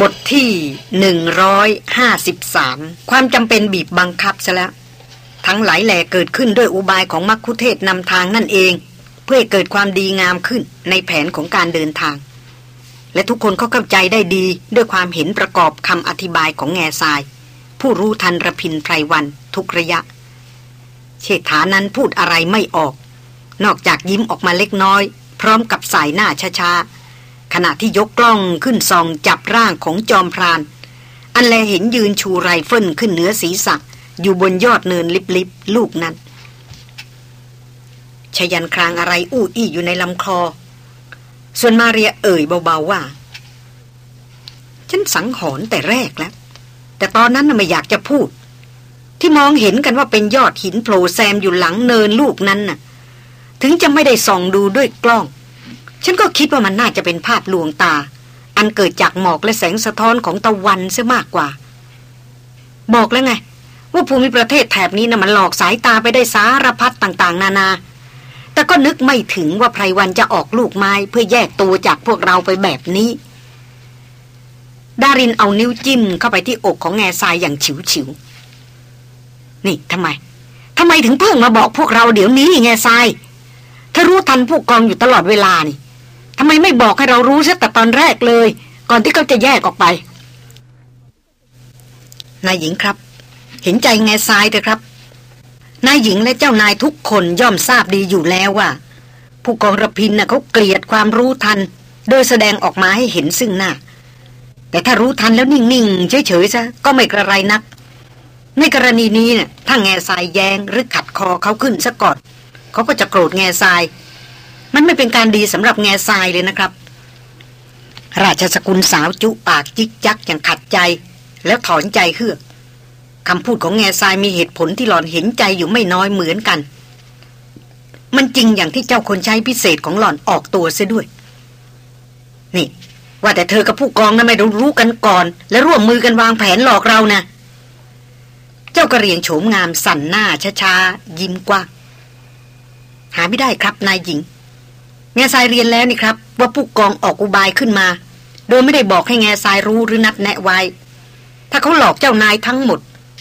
บทที่หนึ่งร้อยห้าสิบสามความจำเป็นบีบบังคับซะแล้ว ทั้งหลายแหล่เกิดขึ้นด้วยอุบายของมักคุเทศนำทางนั่นเอง เพื่อเกิดความดีงามขึ้นในแผนของการเดินทาง และทุกคนก็เข้าใจได้ดีด้วยความเห็นประกอบคำอธิบายของแง่ทราย ผู้รู้ทันระพินไพรวันทุกระยะ เชษฐานั้นพูดอะไรไม่ออก นอกจากยิ้มออกมาเล็กน้อย พร้อมกับส่ายหน้าช้าๆ ขณะที่ยกกล้องขึ้นส่องจับร่างของจอมพราน อันแลเห็นยืนชูไรเฟิลขึ้นเหนือศีรษะ อยู่บนยอดเนินลิบๆลูกนั้นชยันครางอะไรอู้อี้อยู่ในลำคอ ส่วนมาเรียเอ่ยเบาๆว่า ฉันสังหรณ์แต่แรกแล้ว แต่ตอนนั้นไม่อยากจะพูด ที่มองเห็นกันว่าเป็นยอดหินโผล่แซมอยู่หลังเนินลูกนั้นน่ะ ถึงจะไม่ได้ส่องดูด้วยกล้อง ฉันก็คิดว่ามันน่าจะเป็นภาพลวงตา อันเกิดจากหมอกและแสงสะท้อนของตะวันเสียมากกว่า บอกแล้วไง ว่าภูมิประเทศแถบนี้นะ่ะมันหลอกสายตาไปได้สารพัดต่างๆ นานา แต่ก็นึกไม่ถึงว่าไพรวันจะออกลูกไม้เพื่อแยกตัวจากพวกเราไปแบบนี้ ดารินเอานิ้วจิ้มเข้าไปที่อกของแง่ทรายอย่างฉิวฉิวนี่ทำไมทำไมถึงเพิ่งมาบอกพวกเราเดี๋ยวนี้แง่ทรายถ้ารู้ทันผู้กองอยู่ตลอดเวลานี่ำไมไม่บอกให้เรารู้ซะแต่ตอนแรกเลย ก่อนที่เขาจะแยกออกไป นายหญิงครับ เห็นใจแง่ทรายเถอะครับ นายหญิงและเจ้านายทุกคนย่อมทราบดีอยู่แล้วว่า ผู้กองระพินน่ะเขาเกลียดความรู้ทัน โดยแสดงออกมาให้เห็นซึ่งหน้า แต่ถ้ารู้ทันแล้วนิ่งๆเฉยๆซะก็ไม่กระไรนัก ในกรณีนี้เนี่ยถ้าแง่ทรายแยงหรือขัดคอเขาขึ้นซะก่อนเขาก็จะโกรธแง่ทราย มันไม่เป็นการดีสำหรับแง่ทรายเลยนะครับ ราชสกุลสาวจุปากจิกจักอย่างขัดใจ แล้วถอนใจเฮือกคำพูดของแง่ทรายมีเหตุผลที่หล่อนเห็นใจอยู่ไม่น้อยเหมือนกัน มันจริงอย่างที่เจ้าคนใช้พิเศษของหล่อนออกตัวเสียด้วย นี่ ว่าแต่เธอกับผู้กองนะไม่รู้รู้กันก่อน และร่วมมือกันวางแผนหลอกเรานะเจ้ากระเรียงโฉมงามสั่นหน้าช้าๆยิ้มกว้างหาไม่ได้ครับนายหญิง แง่ทรายเรียนแล้วนี่ครับ ว่าผู้กองออกอุบายขึ้นมา โดยไม่ได้บอกให้แง่ทรายรู้หรือนัดแนะไว้ ถ้าเขาหลอกเจ้านายทั้งหมด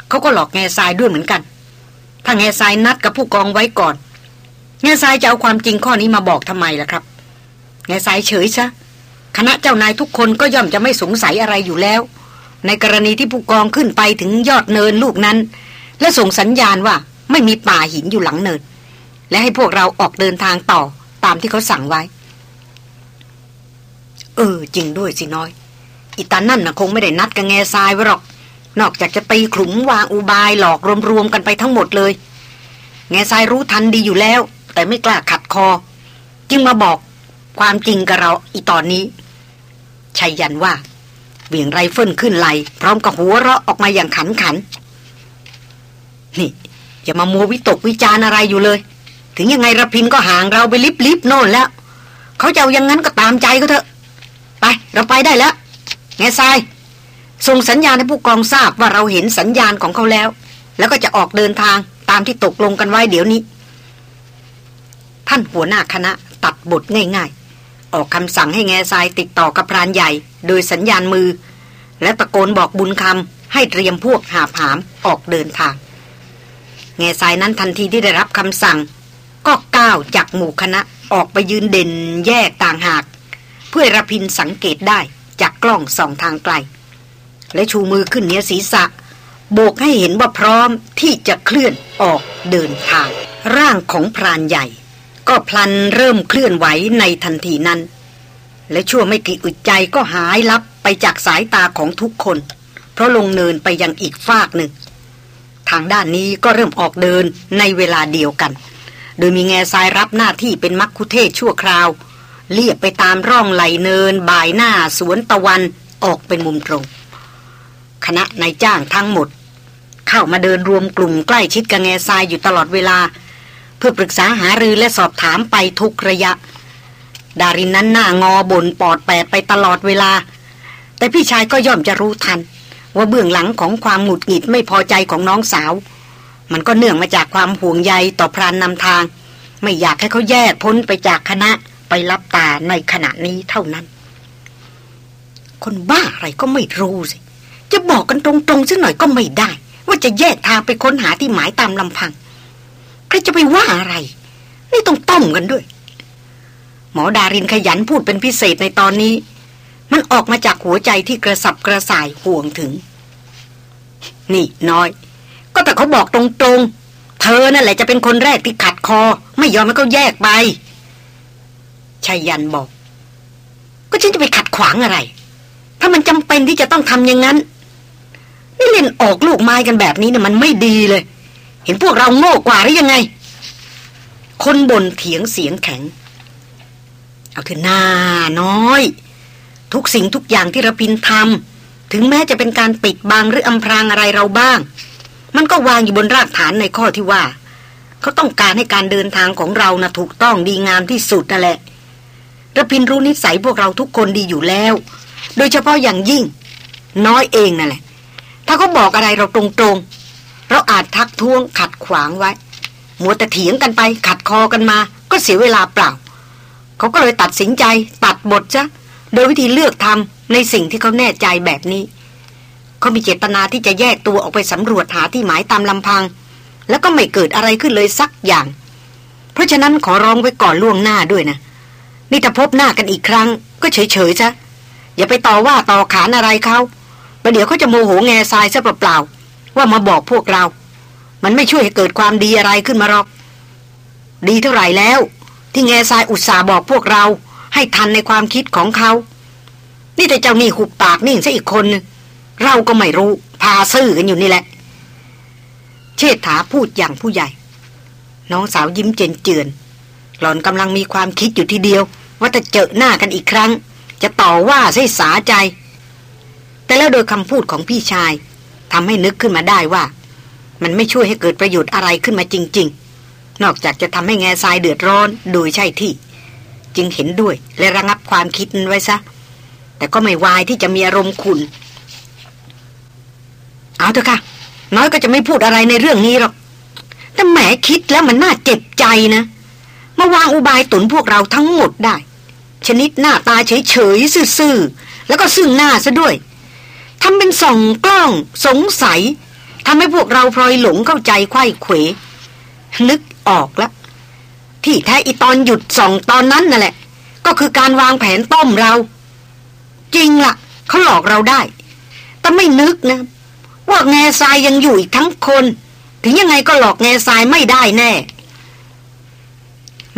เขาก็หลอกแง่ทรายด้วยเหมือนกัน ถ้าแง่ทรายนัดกับผู้กองไว้ก่อน แง่ทรายจะเอาความจริงข้อนี้มาบอกทำไมล่ะครับ แง่ทรายเฉยซะคณะเจ้านายทุกคนก็ย่อมจะไม่สงสัยอะไรอยู่แล้ว ในกรณีที่ผู้กองขึ้นไปถึงยอดเนินลูกนั้น และส่งสัญญาณว่าไม่มีป่าหินอยู่หลังเนิน และให้พวกเราออกเดินทางต่อามที่เขาสั่งไว้ เออ จริงด้วยสิน้อย อิตานั่นนะคงไม่ได้นัดกับแง่ทรายไว้หรอก นอกจากจะตีขลุมวางอุบายหลอกรวมๆกันไปทั้งหมดเลย แง่ทรายรู้ทันดีอยู่แล้ว แต่ไม่กล้าขัดคอ จึงมาบอกความจริงกับเราอีตอนนี้ชัยยันว่าเบี่ยงไรเฟิลขึ้นไหลพร้อมกับหัวเราะออกมาอย่างขันขัน นี่ อย่ามามัววิตกวิจารอะไรอยู่เลย ถึงยังไงระพินก็ห่างเราไปลิบลิบโน่นแล้ว เขาจะเอายังงั้นก็ตามใจก็เถอะ ไป เราไปได้แล้วแง่ทรายส่งสัญญาณให้ผู้กองทราบว่าเราเห็นสัญญาณของเขาแล้ว แล้วก็จะออกเดินทางตามที่ตกลงกันไว้เดี๋ยวนี้ ท่านหัวหน้าคณะตัดบทง่าย ๆ ออกคำสั่งให้แง่ทรายติดต่อกับพรานใหญ่ โดยสัญญาณมือ และตะโกนบอกบุญคำให้เตรียมพวกหาผามออกเดินทาง แง่ทรายนั้นทันทีที่ได้รับคำสั่ง ก็ก้าวจากหมู่คณะออกไปยืนเด่นแยกต่างหาก เพื่อระพินสังเกตได้จากกล้องสองทางไกล และชูมือขึ้นเหนือศีรษะ โบกให้เห็นว่าพร้อมที่จะเคลื่อนออกเดินทาง ร่างของพรานใหญ่ ก็พลันเริ่มเคลื่อนไหวในทันทีนั้น และชั่วไม่กี่อึดใจก็หายลับไปจากสายตาของทุกคน เพราะลงเนินไปยังอีกฟากหนึ่ง ทางด้านนี้ก็เริ่มออกเดินในเวลาเดียวกัน โดยมีแง่ทรายรับหน้าที่เป็นมักคุเทศชั่วคราว เลียบไปตามร่องไหลเนิน บ่ายหน้าสวนตะวันออกเป็นมุมตรง คณะนายจ้างทั้งหมด เข้ามาเดินรวมกลุ่มใกล้ชิดกับแง่ทรายอยู่ตลอดเวลา เพื่อปรึกษาหารือและสอบถามไปทุกระยะ ดารินนั้นหน้างอบนปอดแปดไปตลอดเวลา แต่พี่ชายก็ย่อมจะรู้ทัน ว่าเบื้องหลังของความหงุดหงิดไม่พอใจของน้องสาว มันก็เนื่องมาจากความห่วงใยต่อพรานนำทาง ไม่อยากให้เขาแยกพ้นไปจากคณะไปรับตาในขณะนี้เท่านั้น คนบ้าอะไรก็ไม่รู้สิ จะบอกกันตรงๆสักหน่อยก็ไม่ได้ ว่าจะแยกทางไปค้นหาที่หมายตามลำพังใครจะไปว่าอะไร นี่ต้องต้มกันด้วย หมอดารินขยันพูดเป็นพิเศษในตอนนี้ มันออกมาจากหัวใจที่กระสับกระส่ายห่วงถึง นี่น้อย ก็แต่เขาบอกตรงๆ เธอนั่นแหละจะเป็นคนแรกที่ขัดคอ ไม่ยอมให้เขาแยกไปชายันบอก ก็ฉันจะไปขัดขวางอะไร ถ้ามันจำเป็นที่จะต้องทำอย่างนั้น นี่เล่นออกลูกไม้กันแบบนี้เนะ่ะมันไม่ดีเลย เห็นพวกเราโง่กว่าหรือยังไง คนบนเถียงเสียงแข็ง เอาเถอะหน้าน้อย ทุกสิ่งทุกอย่างที่ระพินทำถึงแม้จะเป็นการปิดบังหรืออำพรางอะไรเราบ้าง มันก็วางอยู่บนรากฐานในข้อที่ว่า เขาต้องการให้การเดินทางของเรานะ่ะถูกต้องดีงามที่สุดนั่นแหละระพินรู้นิสัยพวกเราทุกคนดีอยู่แล้ว โดยเฉพาะอย่างยิ่ง น้อยเองนั่นแหละ ถ้าเขาบอกอะไรเราตรงๆ เราอาจทักท้วงขัดขวางไว้มัวแต่เถียงกันไปขัดคอกันมา ก็เสียเวลาเปล่า เขาก็เลยตัดสินใจ ตัดบทซะโดยวิธีเลือกทำในสิ่งที่เขาแน่ใจแบบนี้ เขามีเจตนาที่จะแยกตัวออกไปสำรวจหาที่หมายตามลำพัง แล้วก็ไม่เกิดอะไรขึ้นเลยสักอย่าง เพราะฉะนั้นขอร้องไว้ก่อนล่วงหน้าด้วยนะนี่ถ้าพบหน้ากันอีกครั้ง ก็เฉยๆซะอย่าไปต่อว่าต่อขานอะไรเขาประเดี๋ยวเขาจะโมโหแง่ทรายซะเปล่าๆว่ามาบอกพวกเรา มันไม่ช่วยให้เกิดความดีอะไรขึ้นมาหรอก ดีเท่าไหร่แล้ว ที่แง่ทรายอุตส่าห์บอกพวกเรา ให้ทันในความคิดของเขา นี่แต่เจ้านี่หุบปากนิ่งซะอีกคนนึง เราก็ไม่รู้ พาซื่อกันอยู่นี่แหละ เชษฐาพูดอย่างผู้ใหญ่ น้องสาวยิ้มเจนเจือน หล่อนกำลังมีความคิดอยู่ทีเดียว ว่าจะเจอหน้ากันอีกครั้ง จะต่อว่าใส่สาใจ แต่แล้วโดยคำพูดของพี่ชายทำให้นึกขึ้นมาได้ว่า มันไม่ช่วยให้เกิดประโยชน์อะไรขึ้นมาจริง ๆ นอกจากจะทำให้แง่ทรายเดือดร้อนโดยใช่ที่ จึงเห็นด้วยและระงับความคิดไว้ซะแต่ก็ไม่วายที่จะมีอารมณ์ขุน เอาเถอะค่ะ น้อยก็จะไม่พูดอะไรในเรื่องนี้หรอก แต่แหมคิดแล้วมันน่าเจ็บใจนะมาวางอุบายตุนพวกเราทั้งหมดได้ ชนิดหน้าตาเฉยๆซื่อๆแล้วก็ซึ่งหน้าซะด้วยทำเป็นส่องกล้องสงสัยทำให้พวกเราพลอยหลงเข้าใจไข้เขวนึกออกแล้วที่แท้อีตอนหยุดส่องตอนนั้นนั่นแหละ ก็คือการวางแผนต้มเรา จริงละ่ะเขาหลอกเราได้ แต่ไม่นึกนะ ว่าแง่ทรายยังอยู่อีกทั้งคน ถึงยังไงก็หลอกแง่ทรายไม่ได้แน่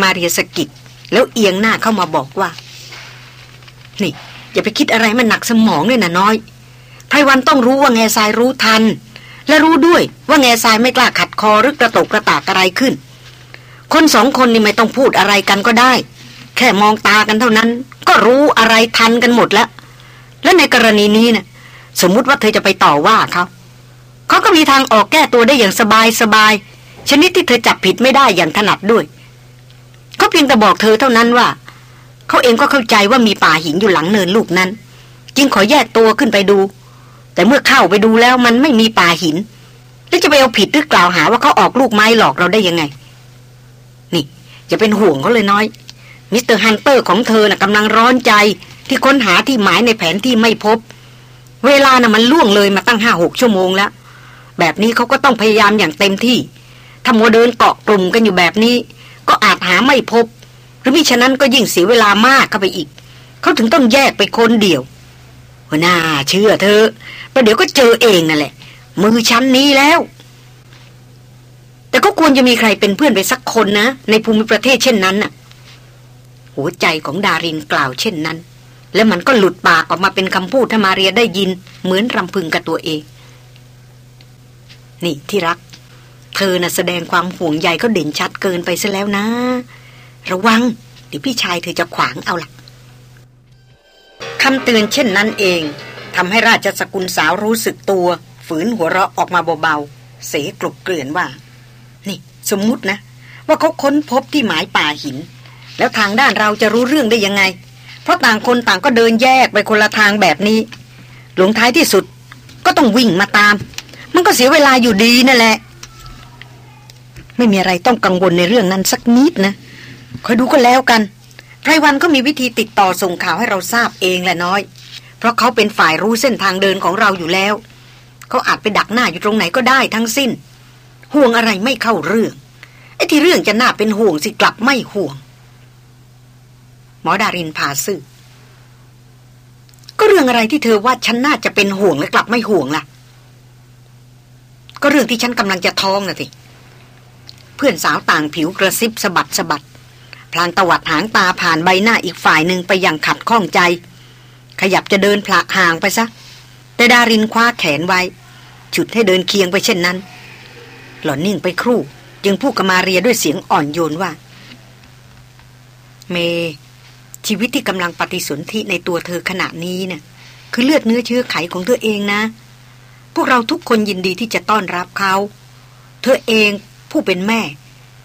มาเรียสกิดแล้วเอียงหน้าเข้ามาบอกว่า นี่ อย่าไปคิดอะไรมันหนักสมองเลยนะน้อยไพรวันต้องรู้ว่าแง่ทรายรู้ทัน และรู้ด้วยว่าแง่ทรายไม่กล้าขัดคอหรือกระตกกระตากอะไรขึ้น คนสองคนนี่ไม่ต้องพูดอะไรกันก็ได้ แค่มองตากันเท่านั้น ก็รู้อะไรทันกันหมดแล้ว และในกรณีนี้นะ่ะสมมุติว่าเธอจะไปต่อว่าเขา เขาก็มีทางออกแก้ตัวได้อย่างสบายสบายชนิดที่เธอจับผิดไม่ได้อย่างถนัดด้วย เขาเพียงแต่บอกเธอเท่านั้นว่า เขาเองก็เข้าใจว่ามีป่าหินอยู่หลังเนินลูกนั้น จึงขอแยกตัวขึ้นไปดู แต่เมื่อเข้าไปดูแล้วมันไม่มีป่าหิน แล้วจะไปเอาผิดหรือกล่าวหาว่าเขาออกลูกไม้หลอกเราได้ยังไง นี่จะเป็นห่วงเขาเลยน้อย Mister Hunter ของเธอน่ะกำลังร้อนใจที่ค้นหาที่หมายในแผนที่ไม่พบ เวลาน่ะมันล่วงเลยมาตั้งห้าหกชั่วโมงแล้ว แบบนี้เขาก็ต้องพยายามอย่างเต็มที่ ถ้ามัวเดินเกาะกลุ่มกันอยู่แบบนี้ ก็อาจหาไม่พบ หรือมิฉะนั้นก็ยิ่งเสียเวลามากเข้าไปอีก เขาถึงต้องแยกไปคนเดียวหัวหน้าเชื่อเธอประเดี๋ยวก็เจอเองนั่นแหละ มือชั้นนี้แล้ว แต่ก็ควรจะมีใครเป็นเพื่อนไปสักคนนะ ในภูมิประเทศเช่นนั้นน่ะ หัวใจของดารินกล่าวเช่นนั้น แล้วมันก็หลุดปากออกมาเป็นคำพูดถ้ามาเรียได้ยิน เหมือนรำพึงกับตัวเอง นี่ที่รัก เธอน่ะแสดงความห่วงใยเขาเด่นชัดเกินไปซะแล้วนะ ระวังเดี๋ยวพี่ชายเธอจะขวางเอาล่ะคำเตือนเช่นนั้นเองทำให้ราชสกุลสาวรู้สึกตัว ฝืนหัวเราะออกมาเบาๆ เสกลุบเกลื่อนว่า นี่ สมมุตินะ ว่าเขาค้นพบที่หมายป่าหิน แล้วทางด้านเราจะรู้เรื่องได้ยังไง เพราะต่างคนต่างก็เดินแยกไปคนละทางแบบนี้ หลงท้ายที่สุดก็ต้องวิ่งมาตาม มันก็เสียเวลาอยู่ดีนั่นแหละ ไม่มีอะไรต้องกังวลในเรื่องนั้นสักนิดนะคอยดูก็แล้วกันไพรวันก็มีวิธีติดต่อส่งข่าวให้เราทราบเองแหละน้อย เพราะเขาเป็นฝ่ายรู้เส้นทางเดินของเราอยู่แล้ว เขาอาจไปดักหน้าอยู่ตรงไหนก็ได้ทั้งสิ้น ห่วงอะไรไม่เข้าเรื่องไอ้ที่เรื่องจะน่าเป็นห่วงสิกลับไม่ห่วง หมอดารินพาซื่อก็เรื่องอะไรที่เธอว่าฉันน่าจะเป็นห่วงและกลับไม่ห่วงล่ะ ก็เรื่องที่ฉันกำลังจะท้องน่ะสิเพื่อนสาวต่างผิวกระซิบสะบัดสะบัดพลางตวัดหางตาผ่านใบหน้าอีกฝ่ายหนึ่งไปอย่างขัดข้องใจ ขยับจะเดินพละห่างไปซะ แต่ดารินคว้าแขนไว้ ฉุดให้เดินเคียงไปเช่นนั้น หล่อนนิ่งไปครู่ จึงพูดกับมาเรียด้วยเสียงอ่อนโยนว่า เม ชีวิตที่กำลังปฏิสนธิในตัวเธอขณะนี้เนะ่ยคือเลือดเนื้อเชื้อไขของเธอเองนะ พวกเราทุกคนยินดีที่จะต้อนรับเขา เธอเองผู้เป็นแม่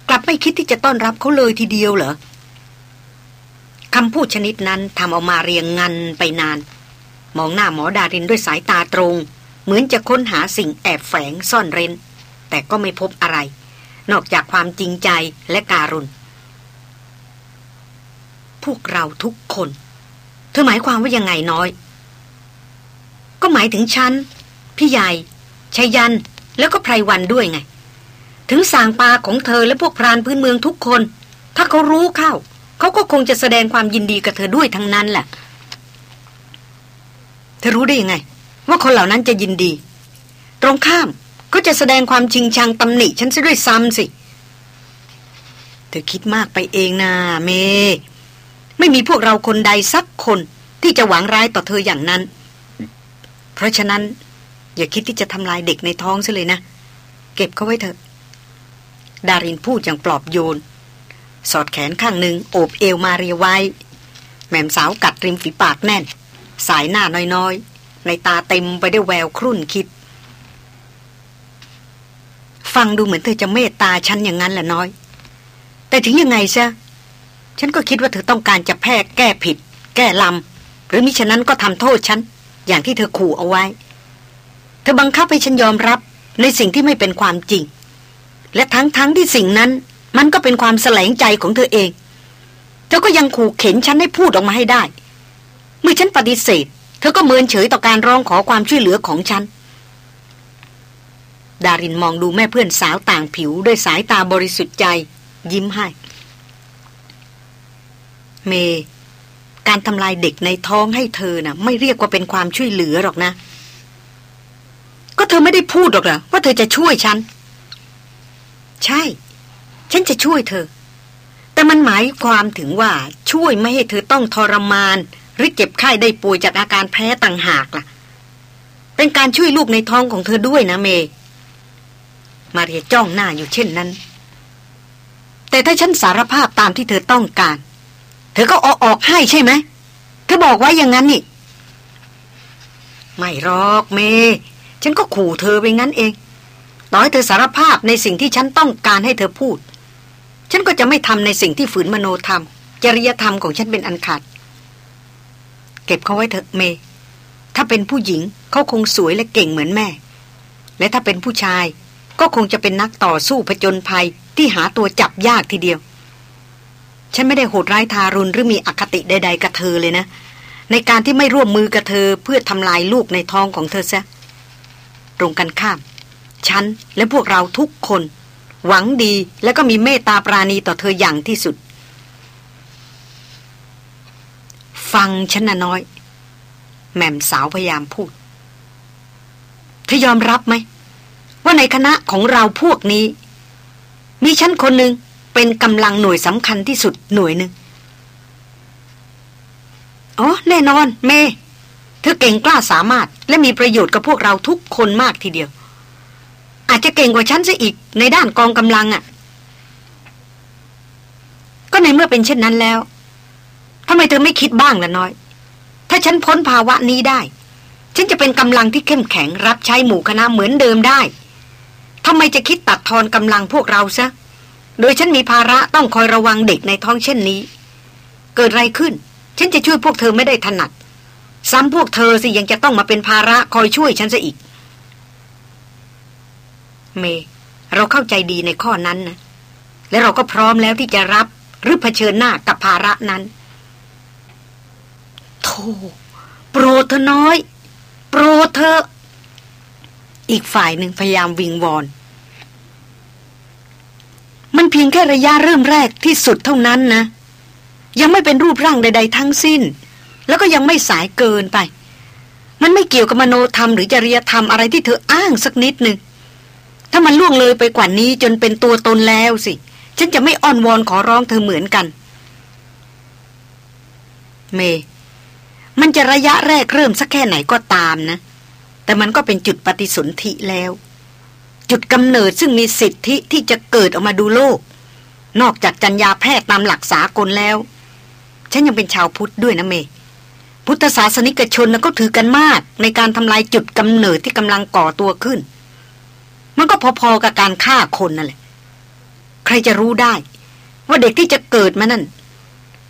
กลับไม่คิดที่จะต้อนรับเขาเลยทีเดียวเหรอคำพูดชนิดนั้นทำเอามาเรียงงันไปนาน มองหน้าหมอดารินด้วยสายตาตรง เหมือนจะค้นหาสิ่งแอบแฝงซ่อนเร้น แต่ก็ไม่พบอะไร นอกจากความจริงใจและการุณพวกเราทุกคน เธอหมายความว่ายังไงน้อย ก็หมายถึงฉัน พี่ใหญ่ชัยยันแล้วก็ไพรวันด้วยไง ถึงสางปลาของเธอและพวกพรานพื้นเมืองทุกคน ถ้าเขารู้เข้า เขาก็คงจะแสดงความยินดีกับเธอด้วยทั้งนั้นแหละ เธอรู้ได้ยังไง ว่าคนเหล่านั้นจะยินดี ตรงข้ามก็จะแสดงความจริงชังตำหนิฉันซะด้วยซ้ำสิ เธอคิดมากไปเองนะเม ไม่มีพวกเราคนใดสักคนที่จะหวังร้ายต่อเธออย่างนั้น เพราะฉะนั้น อย่าคิดที่จะทำลายเด็กในท้องซะเลยนะ เก็บเขาไว้เถอะ ดารินพูดอย่างปลอบโยน สอดแขนข้างหนึ่งโอบเอวมาเรียไว้ แม่มสาวกัดริมฝีปากแน่น สายหน้าน้อยๆ ในตาเต็มไปด้วยแววครุ่นคิด ฟังดูเหมือนเธอจะเมตตาฉันอย่างนั้นแหละน้อย แต่ถึงยังไงซะฉันก็คิดว่าเธอต้องการจะแพ้แก้ผิด แก้ลำหรือมิฉะนั้นก็ทำโทษฉัน อย่างที่เธอขู่เอาไว้ ธอบังคับให้ฉันยอมรับในสิ่งที่ไม่เป็นความจริง และทั้งๆทที่สิ่งนั้น มันก็เป็นความแสลงใจของเธอเอง เธอก็ยังขู่เข็นฉันให้พูดออกมาให้ได้ เมื่อฉันปฏิเสธ เธอก็เมินเฉยต่อการร้องขอความช่วยเหลือของฉัน ดารินมองดูแม่เพื่อนสาวต่างผิวด้วยสายตาบริสุทธิ์ใจ ยิ้มให้ เม การทำลายเด็กในท้องให้เธอนะ่ะ ไม่เรียกว่าเป็นความช่วยเหลือหรอกนะ ก็เธอไม่ได้พูดหรอกเหรอว่าเธอจะช่วยฉัน ใช่ ฉันจะช่วยเธอ แต่มันหมายความถึงว่าช่วยไม่ให้เธอต้องทรมาน หรือเจ็บไข้ได้ป่วยจากอาการแพ้ต่างหากล่ะ เป็นการช่วยลูกในท้องของเธอด้วยนะเม มาเรียจ้องหน้าอยู่เช่นนั้น แต่ถ้าฉันสารภาพตามที่เธอต้องการ เธอก็ออกออกให้ใช่ไหมเธอบอกไว้อย่างนั้นนี่ ไม่หรอกเม ฉันก็ขู่เธอไปงั้นเอง ต่อให้เธอสารภาพในสิ่งที่ฉันต้องการให้เธอพูด ฉันก็จะไม่ทำในสิ่งที่ฝืนมโนธรรม จริยธรรมของฉันเป็นอันขาด เก็บเขาไว้เถอะเม ถ้าเป็นผู้หญิงเขาคงสวยและเก่งเหมือนแม่ และถ้าเป็นผู้ชาย ก็คงจะเป็นนักต่อสู้ผจญภัยที่หาตัวจับยากทีเดียว ฉันไม่ได้โหดร้ายทารุณหรือมีอคติใด ๆกับเธอเลยนะ ในการที่ไม่ร่วมมือกับเธอเพื่อทำลายลูกในท้องของเธอซะ ตรงกันข้าม ฉันและพวกเราทุกคน หวังดีและก็มีเมตตาปราณีต่อเธออย่างที่สุด ฟังฉันนะน้อย แม่มสาวพยายามพูด เธอยอมรับไหม ว่าในคณะของเราพวกนี้ มีฉันคนหนึ่งเป็นกำลังหน่วยสำคัญที่สุดหน่วยหนึ่งอ๋อแน่นอน เม เธอเก่งกล้าสามารถและมีประโยชน์กับพวกเราทุกคนมากทีเดียว อาจจะเก่งกว่าฉันซะอีกในด้านกองกำลังอะ่ะ ก็ในเมื่อเป็นเช่นนั้นแล้วทำไมเธอไม่คิดบ้างล่ะน้อย ถ้าฉันพ้นภาวะนี้ได้ ฉันจะเป็นกำลังที่เข้มแข็งรับใช้หมู่คณะเหมือนเดิมได้ทำไมจะคิดตัดทอนกำลังพวกเราซะ โดยฉันมีภาระต้องคอยระวังเด็กในท้องเช่นนี้ เกิดอะไรขึ้น ฉันจะช่วยพวกเธอไม่ได้ถนัด ซ้ำพวกเธอสิยังจะต้องมาเป็นภาระคอยช่วยฉันซะอีก เม เราเข้าใจดีในข้อนั้นนะ และเราก็พร้อมแล้วที่จะรับหรือเผชิญหน้ากับภาระนั้นโธ่โปรเธอน้อย โปรเธอ อีกฝ่ายหนึ่งพยายามวิงวอน มันเพียงแค่ระยะเริ่มแรกที่สุดเท่านั้นนะ ยังไม่เป็นรูปร่างใด ๆ ทั้งสิ้น แล้วก็ยังไม่สายเกินไป มันไม่เกี่ยวกับมโนธรรมหรือจริยธรรมอะไรที่เธออ้างสักนิดหนึ่งถ้ามันล่วงเลยไปกว่านี้จนเป็นตัวตนแล้วสิ ฉันจะไม่อ้อนวอนขอร้องเธอเหมือนกัน เม มันจะระยะแรกเริ่มสักแค่ไหนก็ตามนะ แต่มันก็เป็นจุดปฏิสนธิแล้ว จุดกำเนิดซึ่งมีสิทธิที่จะเกิดออกมาดูโลก นอกจากจัญญาแพทย์ตามหลักสากลแล้ว ฉันยังเป็นชาวพุทธด้วยนะเม พุทธศาสนิกชนก็ถือกันมากในการทำลายจุดกำเนิดที่กำลังก่อตัวขึ้น มันก็พอๆกับการฆ่าคนนั่นแหละ ใครจะรู้ได้ ว่าเด็กที่จะเกิดมานั่น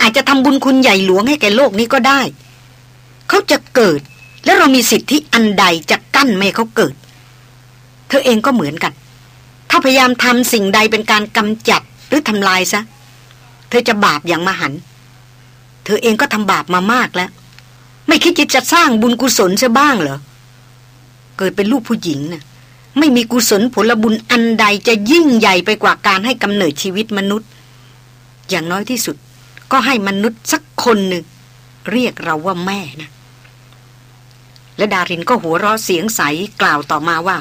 อาจจะทำบุญคุณใหญ่หลวงให้แก่โลกนี้ก็ได้ เขาจะเกิดแล้วเรามีสิทธิอันใดจะกั้นไม่เขาเกิด เธอเองก็เหมือนกัน ถ้าพยายามทำสิ่งใดเป็นการกำจัดหรือทำลายซะ เธอจะบาปอย่างมหัน เธอเองก็ทำบาปมามากแล้ว ไม่คิดจะสร้างบุญกุศลซะบ้างเหรอ เกิดเป็นลูกผู้หญิงนะ่ะไม่มีกุศลผลบุญอันใดจะยิ่งใหญ่ไปกว่าการให้กำเนิดชีวิตมนุษย์ อย่างน้อยที่สุด ก็ให้มนุษย์สักคนหนึ่ง เรียกเราว่าแม่นะ และดารินก็หัวเราะเสียงใสกล่าวต่อมาว่า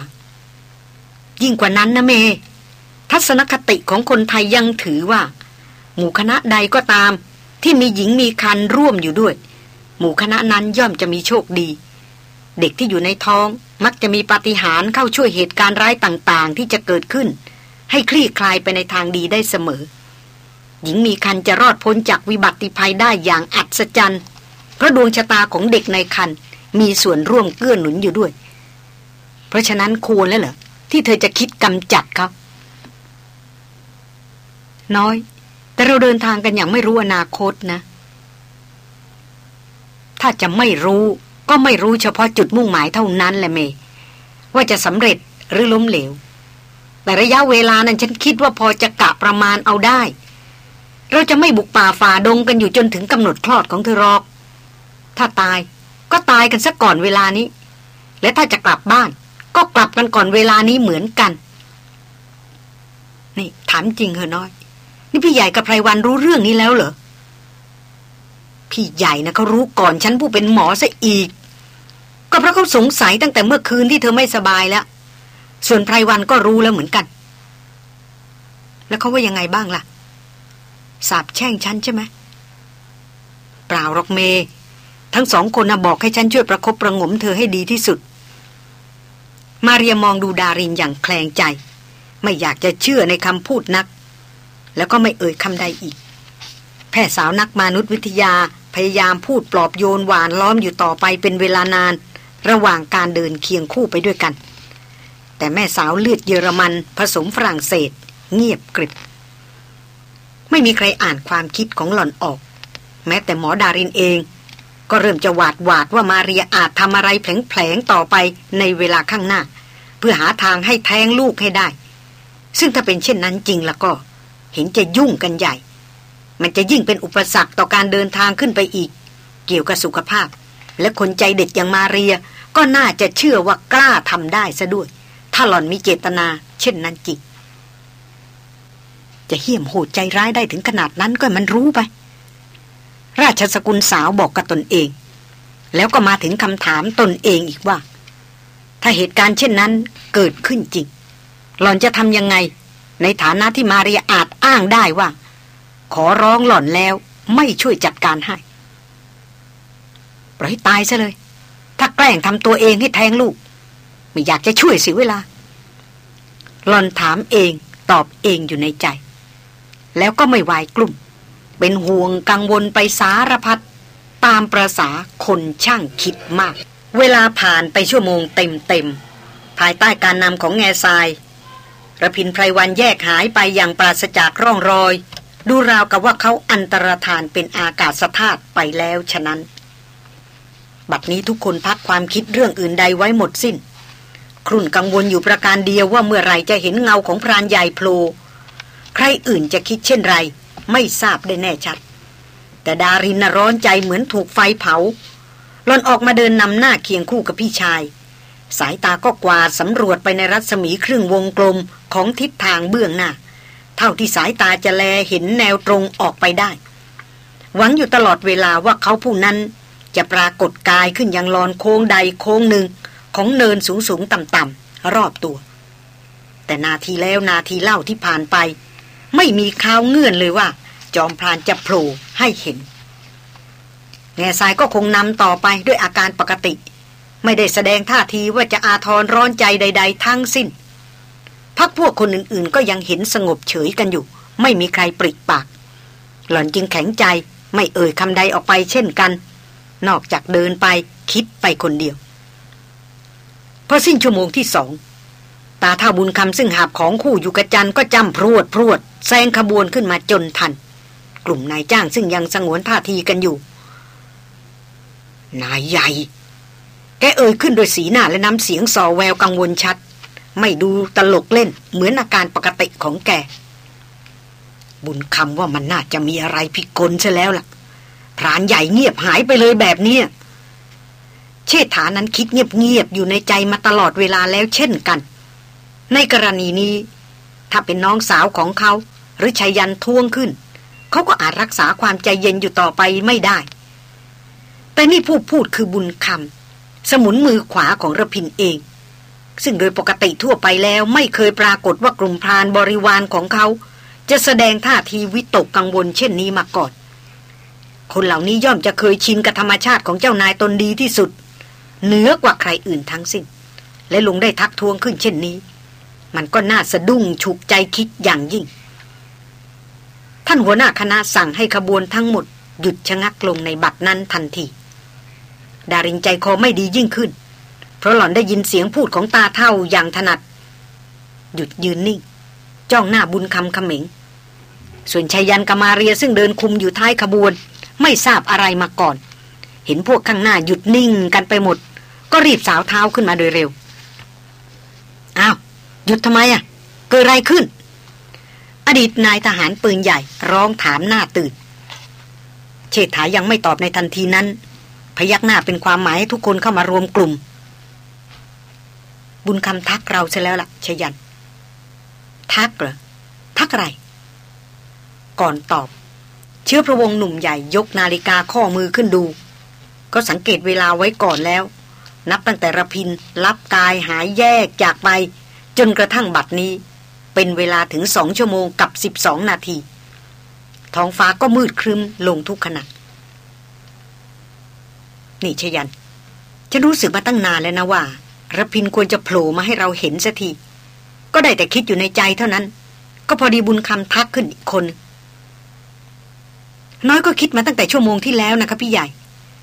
ยิ่งกว่านั้นนะเม ทัศนคติของคนไทยยังถือว่า หมู่คณะใดก็ตามที่มีหญิงมีคันร่วมอยู่ด้วย หมู่คณะนั้นย่อมจะมีโชคดี เด็กที่อยู่ในท้องมักจะมีปาฏิหาริย์เข้าช่วยเหตุการณ์ร้ายต่างๆ ที่จะเกิดขึ้น ให้คลี่คลายไปในทางดีได้เสมอ หญิงมีคันจะรอดพ้นจากวิบัติภัยได้อย่างอัศจรรย์เพราะดวงชะตาของเด็กในคันมีส่วนร่วมเกื้อหนุนอยู่ด้วย เพราะฉะนั้นควรแล้วเหรอที่เธอจะคิดกำจัดเขาน้อย แต่เราเดินทางกันอย่างไม่รู้อนาคตนะ ถ้าจะไม่รู้ก็ไม่รู้เฉพาะจุดมุ่งหมายเท่านั้นแหละเม ว่าจะสำเร็จหรือล้มเหลว แต่ระยะเวลานั้นฉันคิดว่าพอจะกะประมาณเอาได้ เราจะไม่บุกป่าฝ่าดงกันอยู่จนถึงกำหนดคลอดของเธอหรอก ถ้าตายก็ตายกันซะก่อนเวลานี้ และถ้าจะกลับบ้าน ก็กลับกันก่อนเวลานี้เหมือนกัน นี่ถามจริงเหรอน้อย นี่พี่ใหญ่กับไพรวันรู้เรื่องนี้แล้วเหรอ พี่ใหญ่นะเขารู้ก่อนฉันผู้เป็นหมอซะอีก ก็เพราะเขาสงสัยตั้งแต่เมื่อคืนที่เธอไม่สบายแล้ว ส่วนไพรวันก็รู้แล้วเหมือนกัน แล้วเขาว่ายังไงบ้างล่ะ สาบแช่งฉันใช่ไหมเปล่าหรอกเม ทั้งสองคนนะบอกให้ฉันช่วยประครบประงมเธอให้ดีที่สุด มาเรียมองดูดารินอย่างแคลงใจ ไม่อยากจะเชื่อในคำพูดนัก แล้วก็ไม่เอ่ยคำใดอีก ทย์สาวนักมนุษยวิทยาพยายามพูดปลอบโยนหวานล้อมอยู่ต่อไปเป็นเวลานาน ระหว่างการเดินเคียงคู่ไปด้วยกัน แต่แม่สาวเลือดเยอรมันผสมฝรั่งเศส เงียบกริบ ไม่มีใครอ่านความคิดของหล่อนออก แม้แต่หมอดารินเอง ก็เริ่มจะหวาดหวาดว่ามาเรียอาจทำอะไรแผลงๆต่อไปในเวลาข้างหน้า เพื่อหาทางให้แทงลูกให้ได้ ซึ่งถ้าเป็นเช่นนั้นจริงแล้วก็ เห็นจะยุ่งกันใหญ่ มันจะยิ่งเป็นอุปสรรคต่อการเดินทางขึ้นไปอีก เกี่ยวกับสุขภาพ และคนใจเด็ดอย่างมาเรีย ก็น่าจะเชื่อว่ากล้าทำได้ซะด้วย ถ้าหล่อนมีเจตนา เช่นนั้นจริงจะเหี้ยมโหดใจร้ายได้ถึงขนาดนั้นก็มันรู้ไป ราชสกุลสาวบอกกับตนเอง แล้วก็มาถึงคำถามตนเองอีกว่า ถ้าเหตุการณ์เช่นนั้นเกิดขึ้นจริง หล่อนจะทำยังไง ในฐานะที่มาเรียอาจอ้างได้ว่า ขอร้องหล่อนแล้วไม่ช่วยจัดการให้ปล่อยตายซะเลย ถ้าแกล้งทำตัวเองให้แทงลูก ไม่อยากจะช่วยเสียเวลา หล่อนถามเองตอบเองอยู่ในใจ แล้วก็ไม่วายกลุ่ม เป็นห่วงกังวลไปสารพัดตามประษาคนช่างคิดมาก เวลาผ่านไปชั่วโมงเต็มๆภายใต้การนำของแง่ทรายระพินไพรวันแยกหายไปอย่างปราศจากร่องรอย ดูราวกับว่าเขาอันตรธานเป็นอากาศสธาตไปแล้วฉะนั้น บัดนี้ทุกคนพักความคิดเรื่องอื่นใดไว้หมดสิน้น ครุ่นกังวลอยู่ประการเดียวว่าเมื่อไรจะเห็นเงาของพรานใหญ่โผล่ใครอื่นจะคิดเช่นไร ไม่ทราบได้แน่ชัด แต่ดารินร้อนใจเหมือนถูกไฟเผาหลอนออกมาเดินนำหน้าเคียงคู่กับพี่ชาย สายตาก็กวาดสำรวจไปในรัศมีครึ่งวงกลมของทิศทางเบื้องหน้า เท่าที่สายตาจะแลเห็นแนวตรงออกไปได้ หวังอยู่ตลอดเวลาว่าเขาผู้นั้น จะปรากฏกายขึ้นยังลอนโค้งใดโค้งหนึ่งของเนินสูงสูงต่ำต่ำรอบตัว แต่นาทีแล้วนาทีเล่าที่ผ่านไป ไม่มีข่าวเงื่อนเลยว่า จอมพรานจะโผล่ให้เห็นแง่ทรายก็คงนำต่อไปด้วยอาการปกติ ไม่ได้แสดงท่าทีว่าจะอาทรร้อนใจใด ๆ ทั้งสิ้น พักพวกคนอื่นๆ ก็ยังเห็นสงบเฉยกันอยู่ ไม่มีใครปริปาก หล่อนจึงแข็งใจไม่เอ่ยคำใดออกไปเช่นกัน นอกจากเดินไปคิดไปคนเดียวพอสิ้นชั่วโมงที่สองตาเท่าบุญคำซึ่งหาบของคู่อยู่กระจันก็จำพรวดพรวดแซงขบวนขึ้นมาจนทัน กลุ่มนายจ้างซึ่งยังสงวนท่าทีกันอยู่ นายใหญ่ แกเอ่ยขึ้นโดยสีหน้าและน้ำเสียงสอแววกังวลชัด ไม่ดูตลกเล่น เหมือนอาการปกติของแก บุญคำว่ามันน่าจะมีอะไรพิดกลซะแล้วล่ะพรานใหญ่เงียบหายไปเลยแบบนี้เชษฐานั้นคิดเงียบๆอยู่ในใจมาตลอดเวลาแล้วเช่นกัน ในกรณีนี้ ถ้าเป็นน้องสาวของเขา หรือชายันท่วงขึ้น เขาก็อาจรักษาความใจเย็นอยู่ต่อไปไม่ได้ แต่นี่ผู้พูดคือบุญคำสมุนมือขวาของระพินเอง ซึ่งโดยปกติทั่วไปแล้วไม่เคยปรากฏว่ากลุ่มพรานบริวารของเขา จะแสดงท่าทีวิตกกังวลเช่นนี้มาก่อน คนเหล่านี้ย่อมจะเคยชินกับธรรมชาติของเจ้านายตนดีที่สุด เหนือกว่าใครอื่นทั้งสิ้น และลุงได้ทักท้วงขึ้นเช่นนี้ มันก็น่าสะดุ้งฉุกใจคิดอย่างยิ่ง ท่านหัวหน้าคณะสั่งให้ขบวนทั้งหมดหยุดชะงักลงในบัตรนั้นทันทีดารินใจคอไม่ดียิ่งขึ้น เพราะหล่อนได้ยินเสียงพูดของตาเท่าอย่างถนัด หยุดยืนนิ่ง จ้องหน้าบุญคำขมิง ส่วนชายันกมาเรียซึ่งเดินคุมอยู่ท้ายขบวน ไม่ทราบอะไรมาก่อน เห็นพวกข้างหน้าหยุดนิ่งกันไปหมด ก็รีบสาวเท้าขึ้นมาโดยเร็วอ้าวหยุดทำไมอะ เกิดอะไรขึ้น อดีตนายทหารปืนใหญ่ ร้องถามหน้าตื่นเชษฐายังไม่ตอบในทันทีนั้น พยักหน้าเป็นความหมายให้ทุกคนเข้ามารวมกลุ่ม บุญคำทักเราใช่แล้วล่ะชยัน ทักเหรอ ทักอะไร ก่อนตอบ เชื้อพระวงหนุ่มใหญ่ยกนาฬิกาข้อมือขึ้นดู ก็สังเกตเวลาไว้ก่อนแล้ว นับตั้งแต่ระพินรับกายหายแยกจากไป จนกระทั่งบัดนี้ เป็นเวลาถึงสองชั่วโมงกับสิบสองนาที ท้องฟ้าก็มืดครึ้มลงทุกขณะนี่ชยัน ฉันรู้สึกมาตั้งนานแล้วนะว่า ระพินควรจะโผล่มาให้เราเห็นสักที ก็ได้แต่คิดอยู่ในใจเท่านั้น ก็พอดีบุญคำทักขึ้นอีกคน น้อยก็คิดมาตั้งแต่ชั่วโมงที่แล้วนะคะพี่ใหญ่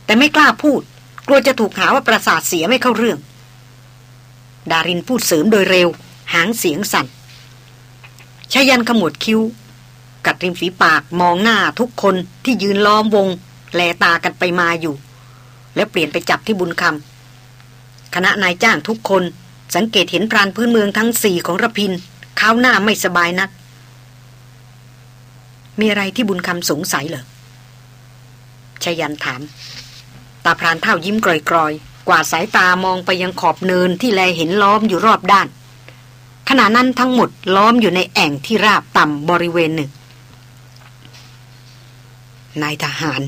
แต่ไม่กล้าพูด กลัวจะถูกหาว่าประสาทเสียไม่เข้าเรื่อง ดารินพูดเสริมโดยเร็ว หางเสียงสั่นชายันขมวดคิ้ว กัดริมฝีปากมองหน้าทุกคนที่ยืนล้อมวง แลตากันไปมาอยู่ แล้วเปลี่ยนไปจับที่บุญคำ คณะนายจ้างทุกคน สังเกตเห็นพรานพื้นเมืองทั้งสี่ของระพินข้าวหน้าไม่สบายนัก มีอะไรที่บุญคำสงสัยเหรอชายันถาม ตาพรานเท่ายิ้มกรอยๆ กว่าสายตามองไปยังขอบเนินที่แลเห็นล้อมอยู่รอบด้าน ขณะนั้นทั้งหมดล้อมอยู่ในแอ่งที่ราบต่ำบริเวณหนึ่ง นายทหาร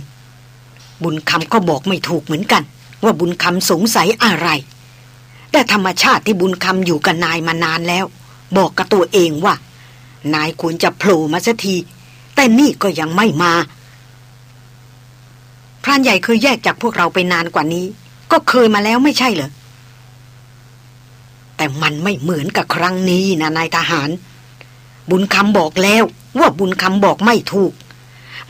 บุญคำก็บอกไม่ถูกเหมือนกัน ว่าบุญคำสงสัยอะไร แต่ธรรมชาติที่บุญคำอยู่กับนายมานานแล้ว บอกกับตัวเองว่า นายควรจะโผล่มาสักที แต่นี่ก็ยังไม่มา พรานใหญ่เคยแยกจากพวกเราไปนานกว่านี้ ก็เคยมาแล้วไม่ใช่เหรอ แต่มันไม่เหมือนกับครั้งนี้นะนายทหาร บุญคำบอกแล้ว ว่าบุญคำบอกไม่ถูก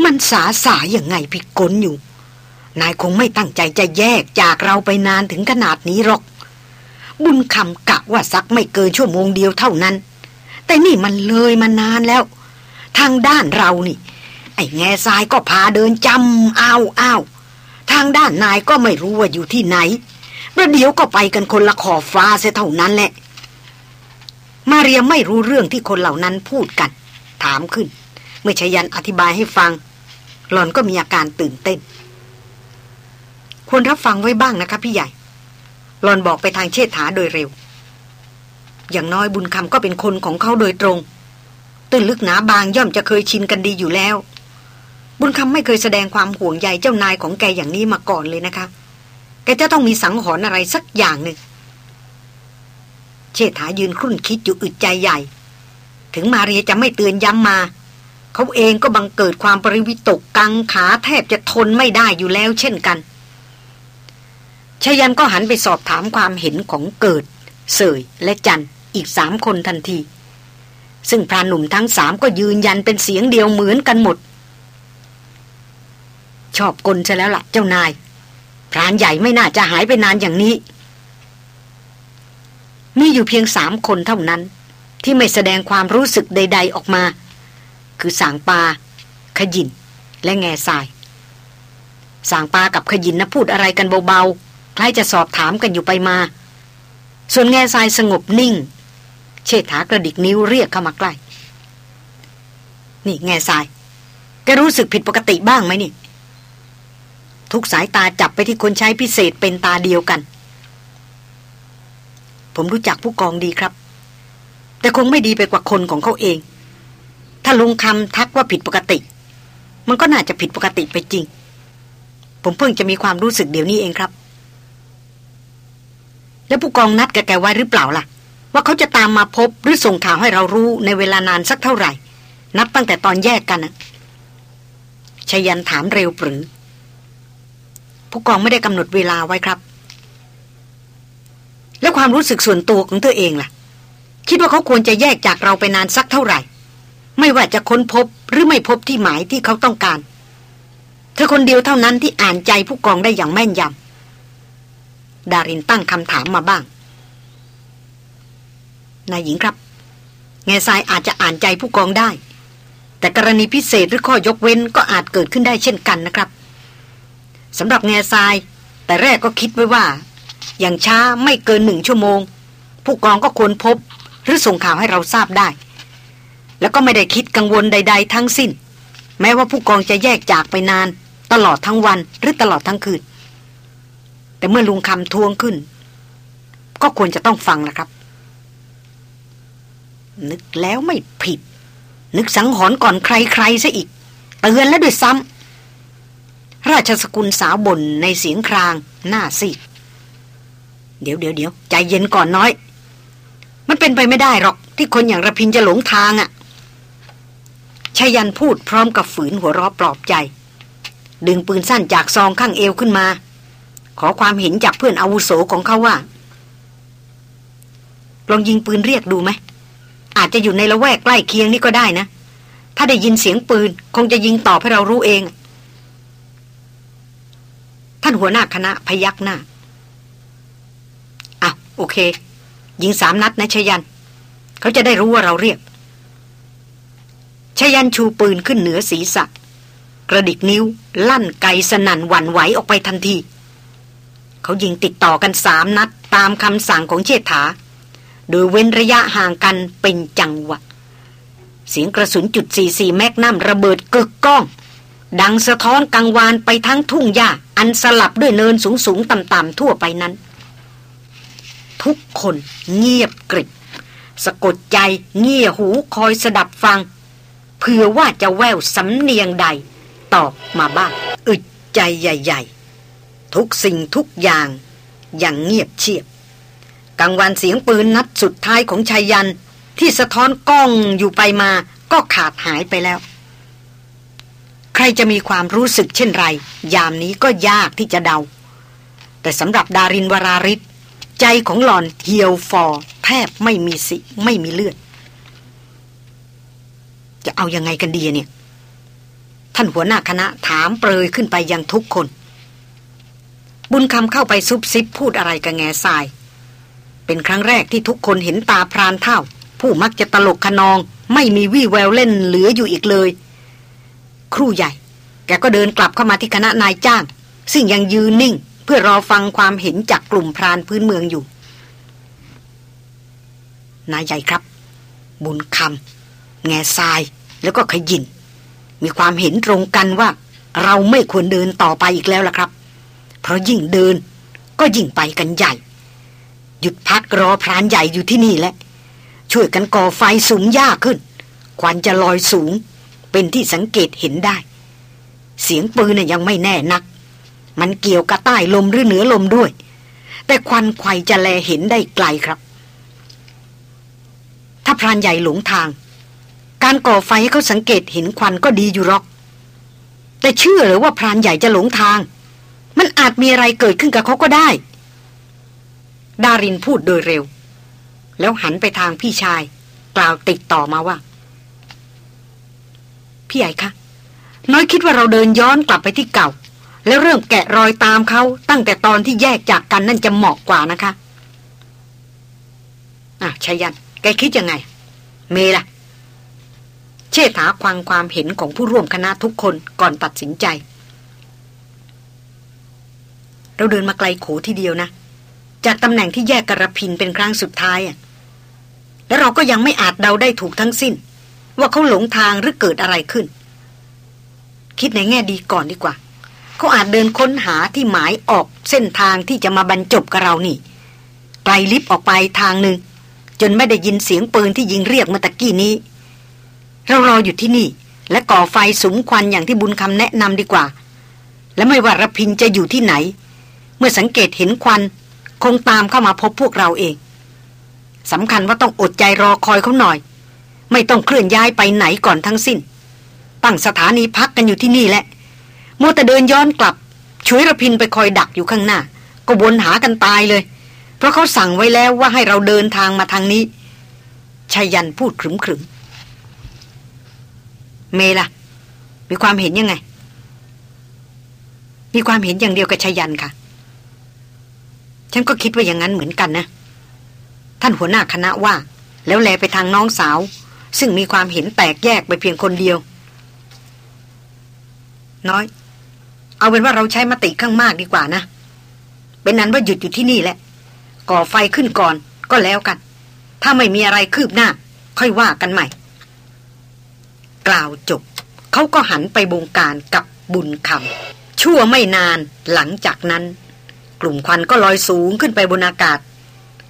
มันสาสายอย่างไงพิกลอยู่ นายคงไม่ตั้งใจจะแยกจากเราไปนานถึงขนาดนี้หรอก บุญคำกะว่าสักไม่เกินชั่วโมงเดียวเท่านั้น แต่นี่มันเลยมานานแล้ว ทางด้านเรานี่ ไอ้แง่ทรายก็พาเดินจำอ้าวอ้าวทางด้านนายก็ไม่รู้ว่าอยู่ที่ไหนประเดี๋ยวก็ไปกันคนละขอบฟ้าเสียเท่านั้นแหละ มาเรียไม่รู้เรื่องที่คนเหล่านั้นพูดกัน ถามขึ้น เมื่อชยันอธิบายให้ฟัง หลอนก็มีอาการตื่นเต้น ควรรับฟังไว้บ้างนะคะพี่ใหญ่ หลอนบอกไปทางเชษฐาโดยเร็ว อย่างน้อยบุญคำก็เป็นคนของเขาโดยตรง ตื้นลึกหนาบางย่อมจะเคยชินกันดีอยู่แล้ว บุญคำไม่เคยแสดงความห่วงใยเจ้านายของแกอย่างนี้มาก่อนเลยนะคะ แกจะต้องมีสังหรณ์อะไรสักอย่างหนึ่งเชษฐายืนครุ่นคิดอยู่อึดใจใหญ่ ถึงมาเรียจะไม่เตือนย้ำมา เขาเองก็บังเกิดความปริวิตกกังขาแทบจะทนไม่ได้อยู่แล้วเช่นกัน ชยันก็หันไปสอบถามความเห็นของเกิด เสยและจันอีกสามคนทันที ซึ่งพรานหนุ่มทั้งสามก็ยืนยันเป็นเสียงเดียวเหมือนกันหมด ชอบกลใช่แล้วละ่ะเจ้านาย พรานใหญ่ไม่น่าจะหายไปนานอย่างนี้ มีอยู่เพียงสามคนเท่านั้น ที่ไม่แสดงความรู้สึกใด ๆออกมา คือสางปา ขยินและแง่ทราย สางปากับขยินนะพูดอะไรกันเบาๆ คล้ายจะสอบถามกันอยู่ไปมา ส่วนแง่ทรายสงบนิ่ง เชษฐากระดิกนิ้วเรียกเข้ามาใกล้ นี่แง่ทราย แกรู้สึกผิดปกติบ้างไหมนี่ ทุกสายตาจับไปที่คนใช้พิเศษเป็นตาเดียวกัน ผมรู้จักผู้กองดีครับ แต่คงไม่ดีไปกว่าคนของเขาเอง ถ้าลุงคำทักว่าผิดปกติ มันก็น่าจะผิดปกติไปจริง ผมเพิ่งจะมีความรู้สึกเดี๋ยวนี้เองครับ แล้วผู้กองนัดกับแกไว้หรือเปล่าล่ะ ว่าเขาจะตามมาพบหรือส่งข่าวให้เรารู้ในเวลานานสักเท่าไหร่ นับตั้งแต่ตอนแยกกันนะชยันถามเร็วปรือผู้กองไม่ได้กำหนดเวลาไว้ครับ แล้วความรู้สึกส่วนตัวของเธอเองล่ะ คิดว่าเขาควรจะแยกจากเราไปนานสักเท่าไหร่ ไม่ว่าจะค้นพบหรือไม่พบที่หมายที่เขาต้องการ เธอคนเดียวเท่านั้นที่อ่านใจผู้กองได้อย่างแม่นยำ ดารินตั้งคำถามมาบ้าง นายหญิงครับ แง่ทรายอาจจะอ่านใจผู้กองได้ แต่กรณีพิเศษหรือข้อยกเว้นก็อาจเกิดขึ้นได้เช่นกันนะครับสำหรับแง่ทราย แต่แรกก็คิดไว้ว่า อย่างช้าไม่เกินหนึ่งชั่วโมง ผู้กองก็ควรพบ หรือส่งข่าวให้เราทราบได้ แล้วก็ไม่ได้คิดกังวลใด ๆ ทั้งสิ้น แม้ว่าผู้กองจะแยกจากไปนาน ตลอดทั้งวันหรือตลอดทั้งคืน แต่เมื่อลุงคำทวงขึ้น ก็ควรจะต้องฟังนะครับ นึกแล้วไม่ผิด นึกสังหรณ์ก่อนใครๆซะอีก เตือนแล้วด้วยซ้ำราชสกุลสาวบ่นในเสียงครางหน้าซีดเดี๋ยวเดี๋ยวเดี๋ยวใจเย็นก่อนน้อย มันเป็นไปไม่ได้หรอก ที่คนอย่างระพินจะหลงทางอะ่ะชายันพูดพร้อมกับฝืนหัวเราะปลอบใจ ดึงปืนสั้นจากซองข้างเอวขึ้นมา ขอความเห็นจากเพื่อนอาวุโสของเขาว่า ลองยิงปืนเรียกดูไหม อาจจะอยู่ในละแวกใกล้เคียงนี่ก็ได้นะ ถ้าได้ยินเสียงปืน คงจะยิงตอบให้เรารู้เอง ท่านหัวหน้าคณะพยักหน้าอะโอเค ยิงสามนัดนะชยัน เขาจะได้รู้ว่าเราเรียกชยันชูปืนขึ้นเหนือศีรษะ กระดิกนิ้ว ลั่นไกสนั่นหวั่นไหวออกไปทันที เขายิงติดต่อกันสามนัดตามคำสั่งของเชษฐา โดยเว้นระยะห่างกันเป็นจังหวะ เสียงกระสุนจุด44แมกนัมระเบิดกึกก้อง ดังสะท้อนกังวานไปทั้งทุ่งหญ้าอันสลับด้วยเนินสูงสูงต่ำต่ำทั่วไปนั้น ทุกคนเงียบกริบสะกดใจเงี่ยหูคอยสดับฟังเพื่อว่าจะแววสำเนียงใด ตอบมาบ้าง อึดใจใหญ่ ทุกสิ่งทุกอย่างอย่างเงียบเชียบกังวันเสียงปืนนัดสุดท้ายของชายยันที่สะท้อนกล้องอยู่ไปมาก็ขาดหายไปแล้ว ใครจะมีความรู้สึกเช่นไร ยามนี้ก็ยากที่จะเดา แต่สำหรับดารินวราริศใจของหลอนเหี่ยวฟอแทบไม่มีสิไม่มีเลือด จะเอายังไงกันดีเนี่ย ท่านหัวหน้าคณะถามเปรยขึ้นไปยังทุกคน บุญคำเข้าไปซุบซิบพูดอะไรกับแง่ทราย เป็นครั้งแรกที่ทุกคนเห็นตาพรานเท่า ผู้มักจะตลกขนอง ไม่มีวี่แววเล่นเหลืออยู่อีกเลย ครู่ใหญ่ แกก็เดินกลับเข้ามาที่คณะนายจ้าง ซึ่งยังยืนนิ่ง เพื่อรอฟังความเห็นจากกลุ่มพรานพื้นเมืองอยู่ นายใหญ่ครับ บุญคำแง่ทรายแล้วก็ขยินมีความเห็นตรงกันว่า เราไม่ควรเดินต่อไปอีกแล้วล่ะครับ เพราะยิ่งเดิน ก็ยิ่งไปกันใหญ่ หยุดพักรอพรานใหญ่อยู่ที่นี่แหละ ช่วยกันก่อไฟสูงยากขึ้น ควันจะลอยสูง เป็นที่สังเกตเห็นได้ เสียงปืนน่ยยังไม่แน่นัก มันเกี่ยวกับใต้ลมหรือเหนือลมด้วย แต่ควันไขจะแลเห็นได้ไกลครับ ถ้าพรานใหญ่หลงทาง การก่อไฟให้เขาสังเกตเห็นควันก็ดีอยู่หรอก แต่เชื่อหรือว่าพรานใหญ่จะหลงทาง มันอาจมีอะไรเกิดขึ้นกับเขาก็ได้ ดารินพูดโดยเร็ว แล้วหันไปทางพี่ชาย กล่าวติดต่อมาว่า พี่ใหญ่คะน้อยคิดว่าเราเดินย้อนกลับไปที่เก่า แล้วเริ่มแกะรอยตามเขาตั้งแต่ตอนที่แยกจากกันนั่นจะเหมาะกว่านะคะอะชายัน แกคิดยังไง เมล่ะ เชษฐาควังความเห็นของผู้ร่วมคณะทุกคนก่อนตัดสินใจ เราเดินมาไกลโขทีเดียวนะ จากตำแหน่งที่แยกกระพินเป็นครั้งสุดท้ายอะแล้วเราก็ยังไม่อาจเดาได้ถูกทั้งสิ้น ว่าเขาหลงทางหรือเกิดอะไรขึ้น คิดในแง่ดีก่อนดีกว่า เขาอาจเดินค้นหาที่หมายออกเส้นทางที่จะมาบรรจบกับเรานี่ไกลลิฟออกไปทางหนึ่ง จนไม่ได้ยินเสียงปืนที่ยิงเรียกเมื่อตะกี้นี้ เรารออยู่ที่นี่ และก่อไฟสุมควันอย่างที่บุญคำแนะนำดีกว่า และไม่ว่ารพินจะอยู่ที่ไหน เมื่อสังเกตเห็นควัน คงตามเข้ามาพบพวกเราเองสำคัญว่าต้องอดใจรอคอยเขาหน่อย ไม่ต้องเคลื่อนย้ายไปไหนก่อนทั้งสิ้น ตั้งสถานีพักกันอยู่ที่นี่แหละมัวแต่เดินย้อนกลับช่วยระพินไปคอยดักอยู่ข้างหน้า ก็วนหากันตายเลย เพราะเขาสั่งไว้แล้วว่าให้เราเดินทางมาทางนี้ชายันพูดขรึมขรึมเมล่ะ มีความเห็นยังไง มีความเห็นอย่างเดียวกับชายันค่ะ ฉันก็คิดว่าอย่างนั้นเหมือนกันนะ ท่านหัวหน้าคณะว่า แล้วแลไปทางน้องสาว ซึ่งมีความเห็นแตกแยกไปเพียงคนเดียว น้อย เอาเป็นว่าเราใช้มติข้างมากดีกว่านะ เป็นนั้นว่าหยุดอยู่ที่นี่แหละ ก่อไฟขึ้นก่อนก็แล้วกัน ถ้าไม่มีอะไรคืบหน้า ค่อยว่ากันใหม่ กล่าวจบ เขาก็หันไปบงการกับบุญคำชั่วไม่นานหลังจากนั้น กลุ่มควันก็ลอยสูงขึ้นไปบนอากาศ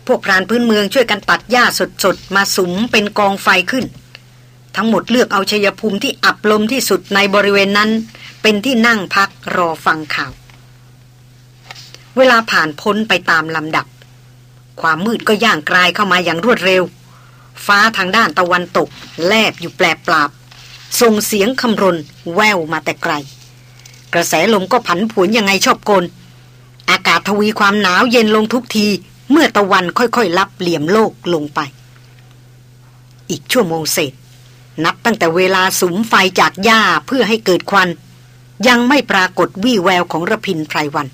พวกพรานพื้นเมืองช่วยกันตัดหญ้าสดๆ มาสุมเป็นกองไฟขึ้น ทั้งหมดเลือกเอาชยภูมิที่อับลมที่สุดในบริเวณนั้น เป็นที่นั่งพักรอฟังข่าว เวลาผ่านพ้นไปตามลำดับ ความมืดก็ย่างกลายเข้ามาอย่างรวดเร็ว ฟ้าทางด้านตะวันตก แลบอยู่แปลปราบส่งเสียงคำรนแววมาแต่ไกล กระแสลมก็ผันผวนยังไงชอบกล อากาศทวีความหนาวเย็นลงทุกที เมื่อตะวันค่อยๆลับเหลี่ยมโลกลงไป อีกชั่วโมงเศษ นับตั้งแต่เวลาสุมไฟจากหญ้าเพื่อให้เกิดควัน ยังไม่ปรากฏวี่แววของระพินไพรวัน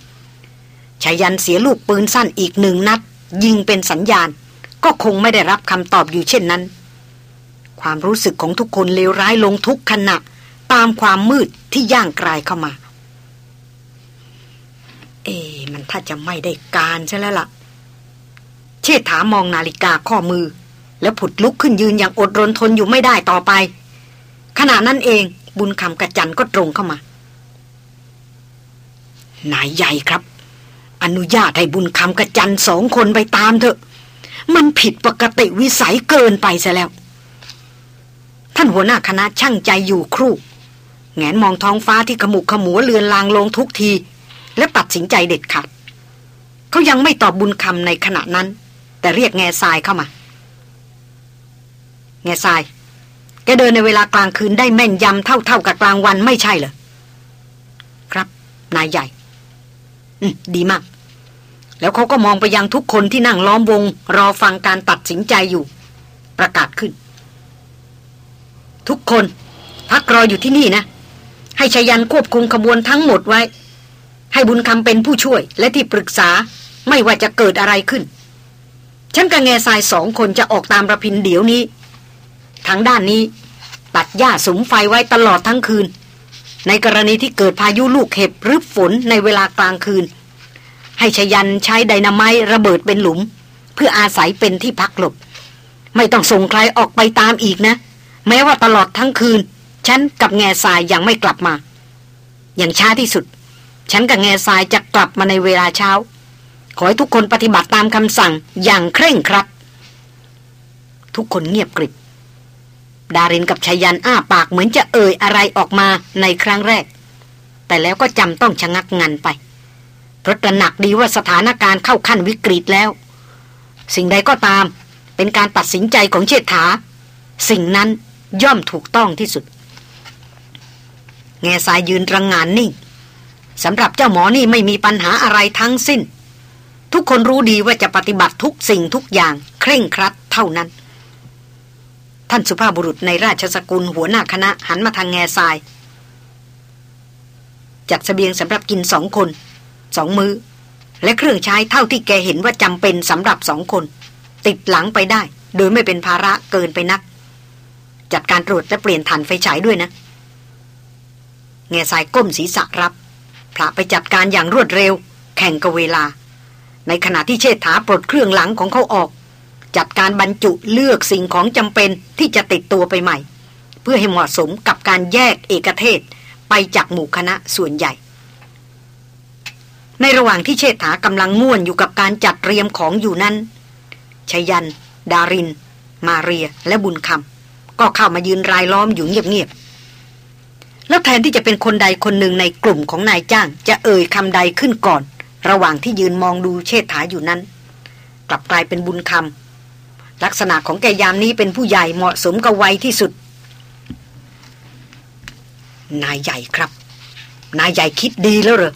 ชายันเสียลูกปืนสั้นอีกหนึ่งนัด ยิงเป็นสัญญาณ ก็คงไม่ได้รับคำตอบอยู่เช่นนั้น ความรู้สึกของทุกคนเลวร้ายลงทุกขณะตามความมืดที่ย่างกลายเข้ามา เอ๊มันถ้าจะไม่ได้การใช่แล้วละ่ะ เชษฐามองนาฬิกาข้อมือ แล้วผุดลุกขึ้นยืนอย่างอดรนทนอยู่ไม่ได้ต่อไป ขณะนั้นเองบุญคำกระจันก็ตรงเข้ามานายใหญ่ครับ อนุญาตให้บุญคำกระจันสองคนไปตามเถอะ มันผิดปกติวิสัยเกินไปซะแล้ว ท่านหัวหน้าคณะช่างใจอยู่ครู่แงนมองท้องฟ้าที่ขมุกขมัวเลือนลางลงทุกที และตัดสินใจเด็ดขาดเขายังไม่ตอบบุญคำในขณะนั้น แต่เรียกแง่ทรายเข้ามา แง่ทราย แกเดินในเวลากลางคืนได้แม่นยำเท่าๆกับกลางวันไม่ใช่เหรอ ครับ นายใหญ่ อืมดีมาก แล้วเขาก็มองไปยังทุกคนที่นั่งล้อมวง รอฟังการตัดสินใจอยู่ ประกาศขึ้น ทุกคนพักรออยู่ที่นี่นะ ให้ชยันควบคุมขบวนทั้งหมดไว้ ให้บุญคำเป็นผู้ช่วยและที่ปรึกษาไม่ว่าจะเกิดอะไรขึ้น ฉันกับแง่ทรายสองคนจะออกตามระพินเดี๋ยวนี้ ทางด้านนี้ ตัดหญ้าสมไฟไว้ตลอดทั้งคืน ในกรณีที่เกิดพายุลูกเห็บหรือฝนในเวลากลางคืน ให้ชยันใช้ไดนาไมต์ระเบิดเป็นหลุม เพื่ออาศัยเป็นที่พักหลบ ไม่ต้องส่งใครออกไปตามอีกนะ แม้ว่าตลอดทั้งคืน ฉันกับแง่ทรายยังไม่กลับมา อย่างช้าที่สุด ฉันกับแง่ทรายจะกลับมาในเวลาเช้า ขอให้ทุกคนปฏิบัติตามคำสั่งอย่างเคร่งครัด ทุกคนเงียบกริบ ดารินกับชายันอ้าปากเหมือนจะเอ่ยอะไรออกมาในครั้งแรก แต่แล้วก็จำต้องชะงักงันไป เพราะตระหนักดีว่าสถานการณ์เข้าขั้นวิกฤตแล้ว สิ่งใดก็ตาม เป็นการตัดสินใจของเชษฐา สิ่งนั้นย่อมถูกต้องที่สุด แง่สายยืนรังงานนิ่ง สำหรับเจ้าหมอนี่ไม่มีปัญหาอะไรทั้งสิ้น ทุกคนรู้ดีว่าจะปฏิบัติทุกสิ่งทุกอย่าง เคร่งครัดเท่านั้น ท่านสุภาพบุรุษในราชสกุลหัวหน้าคณะหันมาทางแง่ทราย จัดสเสบียงสำหรับกินสองคนสองมือและเครื่องใช้เท่าที่แกเห็นว่าจำเป็นสำหรับสองคน ติดหลังไปได้ โดยไม่เป็นภาระเกินไปนัก จัดการตรวจและเปลี่ยนฐานไฟฉายด้วยนะแง่ทรายก้มศีรษะรับ พระไปจัดการอย่างรวดเร็ว แข่งกับเวลา ในขณะที่เชษฐาปลดเครื่องหลังของเขาออก จัดการบรรจุเลือกสิ่งของจำเป็นที่จะติดตัวไปใหม่ เพื่อให้เหมาะสมกับการแยกเอกเทศไปจากหมู่คณะส่วนใหญ่ ในระหว่างที่เชษฐากำลังง่วนอยู่กับการจัดเตรียมของอยู่นั้นชยัน ดาริน มาเรียและบุญคำก็เข้ามายืนรายล้อมอยู่เงียบ แล้วแทนที่จะเป็นคนใดคนหนึ่งในกลุ่มของนายจ้าง จะเอ่ยคำใดขึ้นก่อน ระหว่างที่ยืนมองดูเชษฐาอยู่นั้น กลับกลายเป็นบุญคำลักษณะของแกยามนี้เป็นผู้ใหญ่เหมาะสมกับวัยที่สุด นายใหญ่ครับ นายใหญ่คิดดีแล้วเหรอ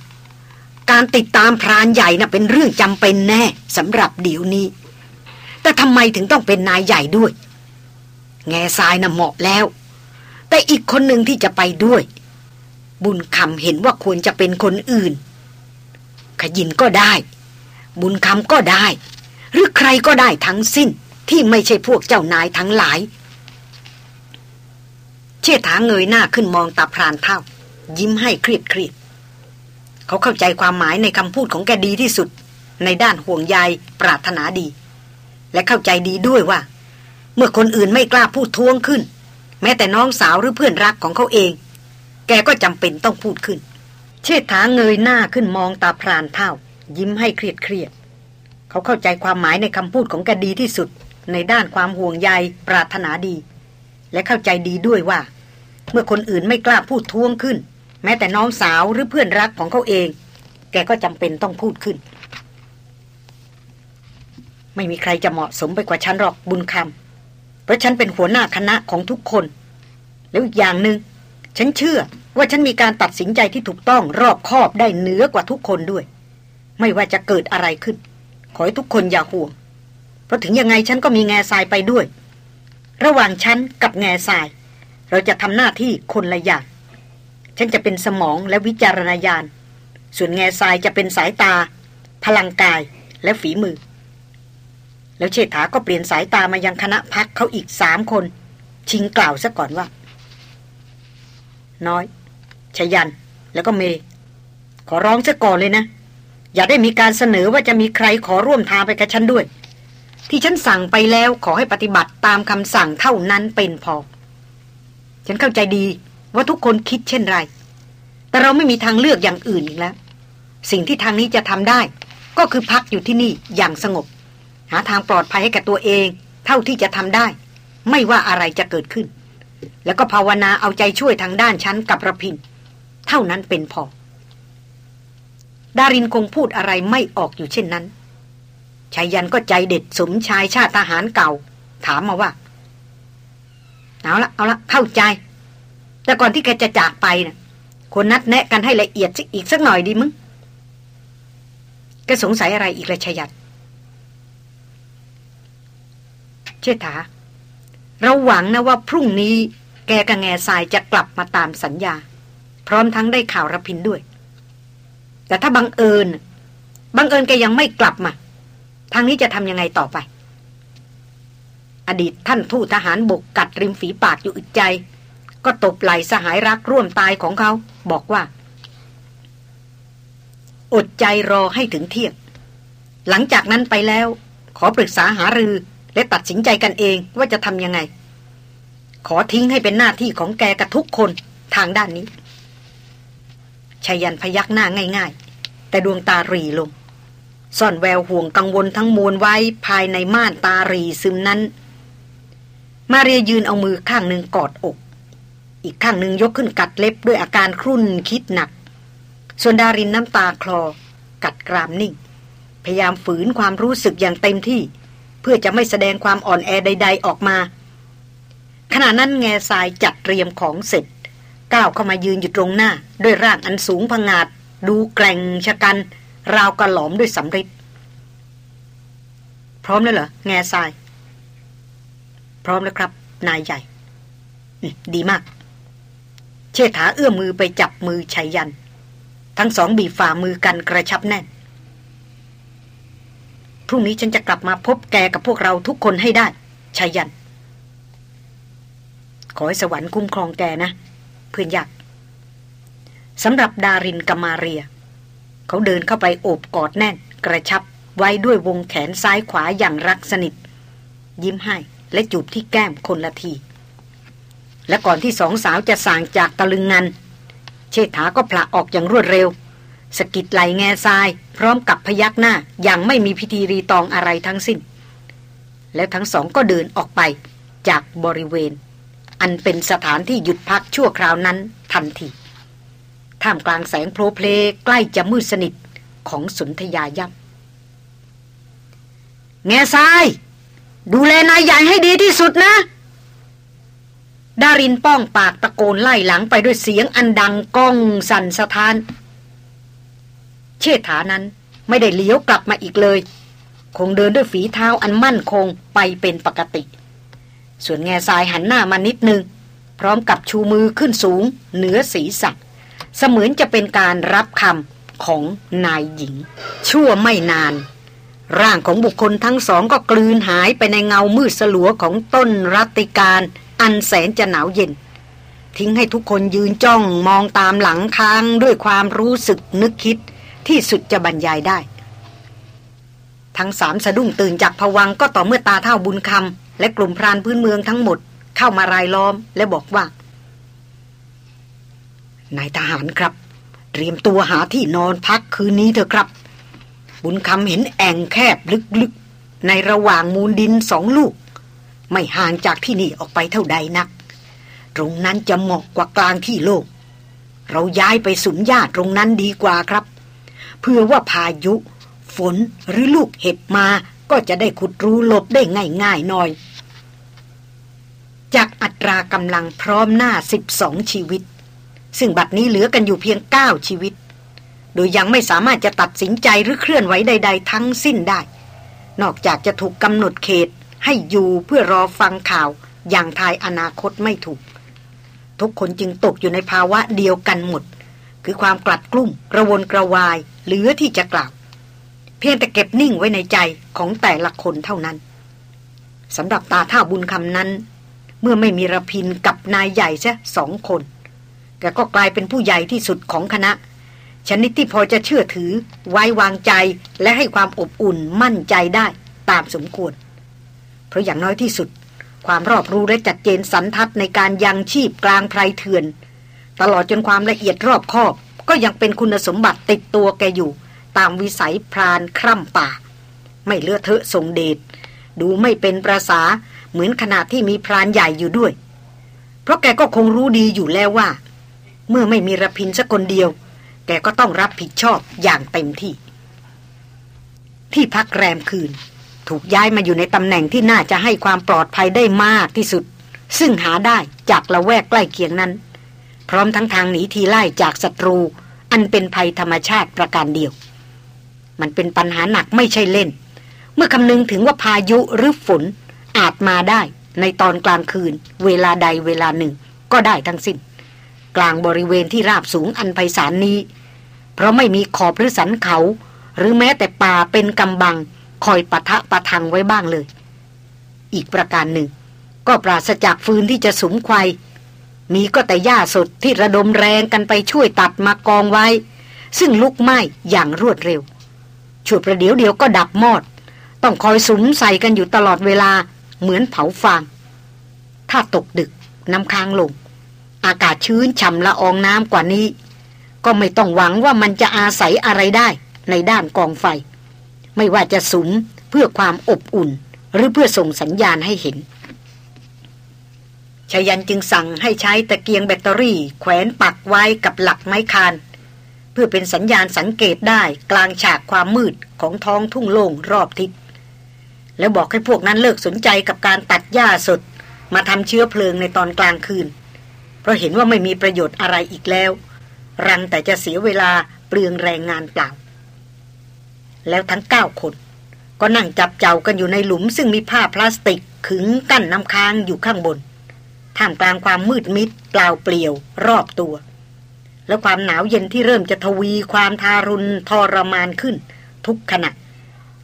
การติดตามพรานใหญ่นะ่ะเป็นเรื่องจำเป็นแน่สำหรับเดี๋ยวนี้ แต่ทำไมถึงต้องเป็นนายใหญ่ด้วย แง่ทรายนะ่ะเหมาะแล้ว แต่อีกคนหนึ่งที่จะไปด้วย บุญคำเห็นว่าควรจะเป็นคนอื่น ขยินก็ได้ บุญคำก็ได้ หรือใครก็ได้ทั้งสิ้นที่ไม่ใช่พวกเจ้านายทั้งหลาย เชษฐาเงยหน้าขึ้นมองตาพรานเท่า ยิ้มให้เครียดเครียดเขาเข้าใจความหมายในคำพูดของแกดีที่สุด ในด้านห่วงใยปรารถนาดี และเข้าใจดีด้วยว่า เมื่อคนอื่นไม่กล้าพูดท้วงขึ้น แม้แต่น้องสาวหรือเพื่อนรักของเขาเอง แกก็จำเป็นต้องพูดขึ้น เชษฐาเงยหน้าขึ้นมองตาพรานเท่า ยิ้มให้เครียดเครียดเขาเข้าใจความหมายในคำพูดของแกดีที่สุด ในด้านความห่วงใยปรารถนาดี และเข้าใจดีด้วยว่า เมื่อคนอื่นไม่กล้าพูดท้วงขึ้น แม้แต่น้องสาวหรือเพื่อนรักของเขาเอง แกก็จำเป็นต้องพูดขึ้น ไม่มีใครจะเหมาะสมไปกว่าฉันหรอกบุญคำ เพราะฉันเป็นหัวหน้าคณะของทุกคน แล้วอีกอย่างหนึง่งฉันเชื่อว่าฉันมีการตัดสินใจที่ถูกต้องรอบคอบได้เหนือกว่าทุกคนด้วย ไม่ว่าจะเกิดอะไรขึ้น ขอให้ทุกคนอย่าห่วง เพราะถึงยังไงฉันก็มีแง่ทรายไปด้วย ระหว่างฉันกับแง่ทราย เราจะทำหน้าที่คนละอย่าง ฉันจะเป็นสมองและวิจารณญาณ ส่วนแง่ทรายจะเป็นสายตา พลังกายและฝีมือ แล้วเชษฐาก็เปลี่ยนสายตามายังคณะพักเขาอีกสามคน ชิงกล่าวซะก่อนว่า น้อยชยัน แล้วก็เมย์ขอร้องซะก่อนเลยนะ อย่าได้มีการเสนอว่าจะมีใครขอร่วมทางไปกับฉันด้วย ที่ฉันสั่งไปแล้วขอให้ปฏิบัติตามคำสั่งเท่านั้นเป็นพอ ฉันเข้าใจดีว่าทุกคนคิดเช่นไร แต่เราไม่มีทางเลือกอย่างอื่นอีกแล้ว สิ่งที่ทางนี้จะทำได้ ก็คือพักอยู่ที่นี่อย่างสงบ หาทางปลอดภัยให้กับตัวเอง เท่าที่จะทำได้ ไม่ว่าอะไรจะเกิดขึ้น แล้วก็ภาวนาเอาใจช่วยทางด้านชั้นกับระพิน เท่านั้นเป็นพอ ดารินคงพูดอะไรไม่ออกอยู่เช่นนั้นชายยันก็ใจเด็ดสมชายชาติทหารเก่า ถามมาว่า เอาละเอาละเข้าใจ แต่ก่อนที่แกจะจากไปนะ่ะคนนัดแนะกันให้ละเอียดอีกสักหน่อยดีมึงแกสงสัยอะไรอีกละชายัน ชษฐา เราหวังนะว่าพรุ่งนี้แกกับแง่ทรายจะกลับมาตามสัญญา พร้อมทั้งได้ข่าวรพินด้วย แต่ถ้าบังเอิญ บังเอิญแกยังไม่กลับมา ทางนี้จะทำยังไงต่อไป อดีตท่านทูตทหารบกกัดริมฝีปากอยู่อึดใจ ก็ตบไหลสหายรักร่วมตายของเขา บอกว่า อดใจรอให้ถึงเที่ยงหลังจากนั้นไปแล้ว ขอปรึกษาหารือ และตัดสินใจกันเองว่าจะทำยังไง ขอทิ้งให้เป็นหน้าที่ของแกกับทุกคนทางด้านนี้ชายันพยักหน้าง่าย ๆ แต่ดวงตารีลง ซ่อนแววห่วงกังวลทั้งมวลไว้ภายในม่านตารีซึมนั้น มาเรียยืนเอามือข้างหนึ่งกอดอก อีกข้างหนึ่งยกขึ้นกัดเล็บด้วยอาการครุ่นคิดหนัก ส่วนดารินน้ำตาคลอ กัดกรามนิ่ง พยายามฝืนความรู้สึกอย่างเต็มที่ พื่อจะไม่แสดงความอ่อนแอใด ๆ ออกมา ขณะนั้นแง่ทรายจัดเตรียมของเสร็จ ก้าวเข้ามายืนอยู่ตรงหน้า ด้วยร่างอันสูงพงาด ดูแกร่งชะกัน ราวกระหลอมด้วยสำริดพร้อมแล้วเหรอแง่ทราย พร้อมแล้วครับ นายใหญ่ ดีมาก เชษฐาเอื้อมมือไปจับมือชัยยัน ทั้งสองบีบฝ่ามือกันกระชับแน่น พรุ่งนี้ฉันจะกลับมาพบแกกับพวกเราทุกคนให้ได้ชัยยัน ขอให้สวรรค์คุ้มครองแกนะ เพื่อนยักสำหรับดารินกามาเรีย เขาเดินเข้าไปโอบกอดแน่น กระชับไว้ด้วยวงแขนซ้ายขวาอย่างรักสนิท ยิ้มให้และจูบที่แก้มคนละที และก่อนที่สองสาวจะสางจากตะลึงงัน เชษฐาก็ผละออกอย่างรวดเร็ว สกิดไหลแง่ทราย พร้อมกับพยักหน้าอย่างไม่มีพิธีรีตองอะไรทั้งสิ้น แล้วทั้งสองก็เดินออกไปจากบริเวณ อันเป็นสถานที่หยุดพักชั่วคราวนั้นทันทีท่ามกลางแสงโพลเพลใกล้จะมืดสนิทของสุนธยาย่ำแง่ทราย ดูแลนายใหญ่ให้ดีที่สุดนะดารินป้องปากตะโกนไล่หลังไปด้วยเสียงอันดังก้องสั่นสะท้าน เชษฐานั้นไม่ได้เลี้ยวกลับมาอีกเลย คงเดินด้วยฝีเท้าอันมั่นคงไปเป็นปกติ ส่วนแง่ทรายหันหน้ามานิดนึง พร้อมกับชูมือขึ้นสูง เหนือศีรษะเสมือนจะเป็นการรับคำของนายหญิง ชั่วไม่นาน ร่างของบุคคลทั้งสองก็กลืนหายไปในเงามืดสลัวของต้นรัติการอันแสนจะหนาวเย็น ทิ้งให้ทุกคนยืนจ้องมองตามหลังค้างด้วยความรู้สึกนึกคิด ที่สุดจะบรรยายได้ ทั้งสามสะดุ้งตื่นจากผวังก็ต่อเมื่อตาเท่าบุญคำและกลุ่มพรานพื้นเมืองทั้งหมด เข้ามารายล้อมและบอกว่านายทหารครับ เตรียมตัวหาที่นอนพักคืนนี้เถอะครับ บุญคำเห็นแอ่งแคบลึกๆ ในระหว่างมูลดินสองลูก ไม่ห่างจากที่นี่ออกไปเท่าใดนัก ตรงนั้นจะเหมาะกว่ากลางที่โลกเราย้ายไปสุมญาติตรงนั้นดีกว่าครับ เพื่อว่าพายุ ฝนหรือลูกเห็บมาก็จะได้ขุดรูหลบได้ง่ายๆหน่อย จากอัตรากำลังพร้อมหน้าสิบสองชีวิต ซึ่งบัดนี้เหลือกันอยู่เพียงเก้าชีวิต โดยยังไม่สามารถจะตัดสินใจหรือเคลื่อนไหวใด ๆ ทั้งสิ้นได้ นอกจากจะถูกกำหนดเขตให้อยู่เพื่อรอฟังข่าวอย่างทายอนาคตไม่ถูก ทุกคนจึงตกอยู่ในภาวะเดียวกันหมด คือความกลัดกลุ้มกระวนกระวาย เหลือที่จะกล่าว เพียงแต่เก็บนิ่งไว้ในใจของแต่ละคนเท่านั้นสำหรับตาท่าบุญคำนั้น เมื่อไม่มีระพินกับนายใหญ่ซะสองคนแกก็กลายเป็นผู้ใหญ่ที่สุดของคณะ ชนิดที่พอจะเชื่อถือ ไว้วางใจและให้ความอบอุ่นมั่นใจได้ตามสมควร เพราะอย่างน้อยที่สุด ความรอบรู้และจัดเจนสันทัดในการยังชีพกลางไพรเถื่อน ตลอดจนความละเอียดรอบคอบ ก็ยังเป็นคุณสมบัติติดตัวแกอยู่ ตามวิสัยพรานคร่ำป่า ไม่เลือเทอะทรงเดชดูไม่เป็นประษาเหมือนขณะที่มีพรานใหญ่อยู่ด้วย เพราะแกก็คงรู้ดีอยู่แล้วว่า เมื่อไม่มีระพินสักคนเดียว แกก็ต้องรับผิดชอบอย่างเต็มที่ ที่พักแรมคืน ถูกย้ายมาอยู่ในตำแหน่งที่น่าจะให้ความปลอดภัยได้มากที่สุด ซึ่งหาได้จากละแวกใกล้เคียงนั้น พร้อมทั้งทางหนีทีไล่จากศัตรู อันเป็นภัยธรรมชาติประการเดียว มันเป็นปัญหาหนักไม่ใช่เล่น เมื่อคำนึงถึงว่าพายุหรือฝนอาจมาได้ในตอนกลางคืน เวลาใดเวลาหนึ่ง ก็ได้ทั้งสิ้น กลางบริเวณที่ราบสูงอันไพศาลนี้ เพราะไม่มีขอบหรือสันเขา หรือแม้แต่ป่าเป็นกำบัง คอยปะทะปะทังไว้บ้างเลย อีกประการหนึ่ง ก็ปราศจากฟืนที่จะสมควาย มีก็แต่หญ้าสดที่ระดมแรงกันไปช่วยตัดมากองไว้ ซึ่งลุกไหม้อย่างรวดเร็วฉุดประเดี๋ยวเดียวก็ดับมอด ต้องคอยสุมใส่กันอยู่ตลอดเวลาเหมือนเผาฟาง ถ้าตกดึกน้ำค้างลง อากาศชื้นฉ่ำละอองน้ำกว่านี้ ก็ไม่ต้องหวังว่ามันจะอาศัยอะไรได้ในด้านกองไฟ ไม่ว่าจะสุมเพื่อความอบอุ่น หรือเพื่อส่งสัญญาณให้เห็น ชายันจึงสั่งให้ใช้ตะเกียงแบตเตอรี่ แขวนปักไว้กับหลักไม้คาน เพื่อเป็นสัญญาณสังเกตได้กลางฉากความมืดของท้องทุ่งโล่งรอบทิศแล้วบอกให้พวกนั้นเลิกสนใจกับการตัดหญ้าสด มาทำเชื้อเพลิงในตอนกลางคืน เพราะเห็นว่าไม่มีประโยชน์อะไรอีกแล้ว รังแต่จะเสียเวลาเปลืองแรงงานเปล่า แล้วทั้งเก้าคน ก็นั่งจับเจ้ากันอยู่ในหลุมซึ่งมีผ้าพลาสติกขึงกั้นน้ำค้างอยู่ข้างบน ท่ามกลางความมืดมิดเปล่าเปลี่ยว รอบตัว และความหนาวเย็นที่เริ่มจะทวีความทารุณทรมานขึ้น ทุกขณะ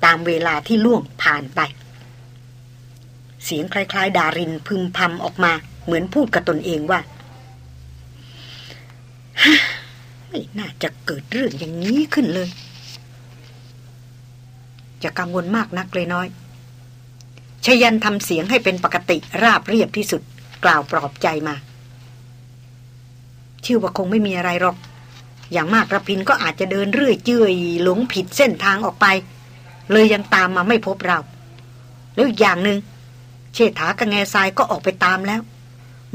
ตามเวลาที่ล่วงผ่านไป เสียงคล้าย ๆ ดารินพึมพำออกมาเหมือนพูดกับตนเองว่าไม่น่าจะเกิดเรื่องอย่างนี้ขึ้นเลย จะกังวลมากนักเลยน้อยชยันทำเสียงให้เป็นปกติราบเรียบที่สุด กล่าวปลอบใจมาชื่อว่าคงไม่มีอะไรหรอก อย่างมากระพินก็อาจจะเดินเรื่อยเจื่อยหลงผิดเส้นทางออกไป เลยยังตามมาไม่พบเรา แล้วอีกอย่างหนึง่งเชษฐากับแง่ทรายก็ออกไปตามแล้ว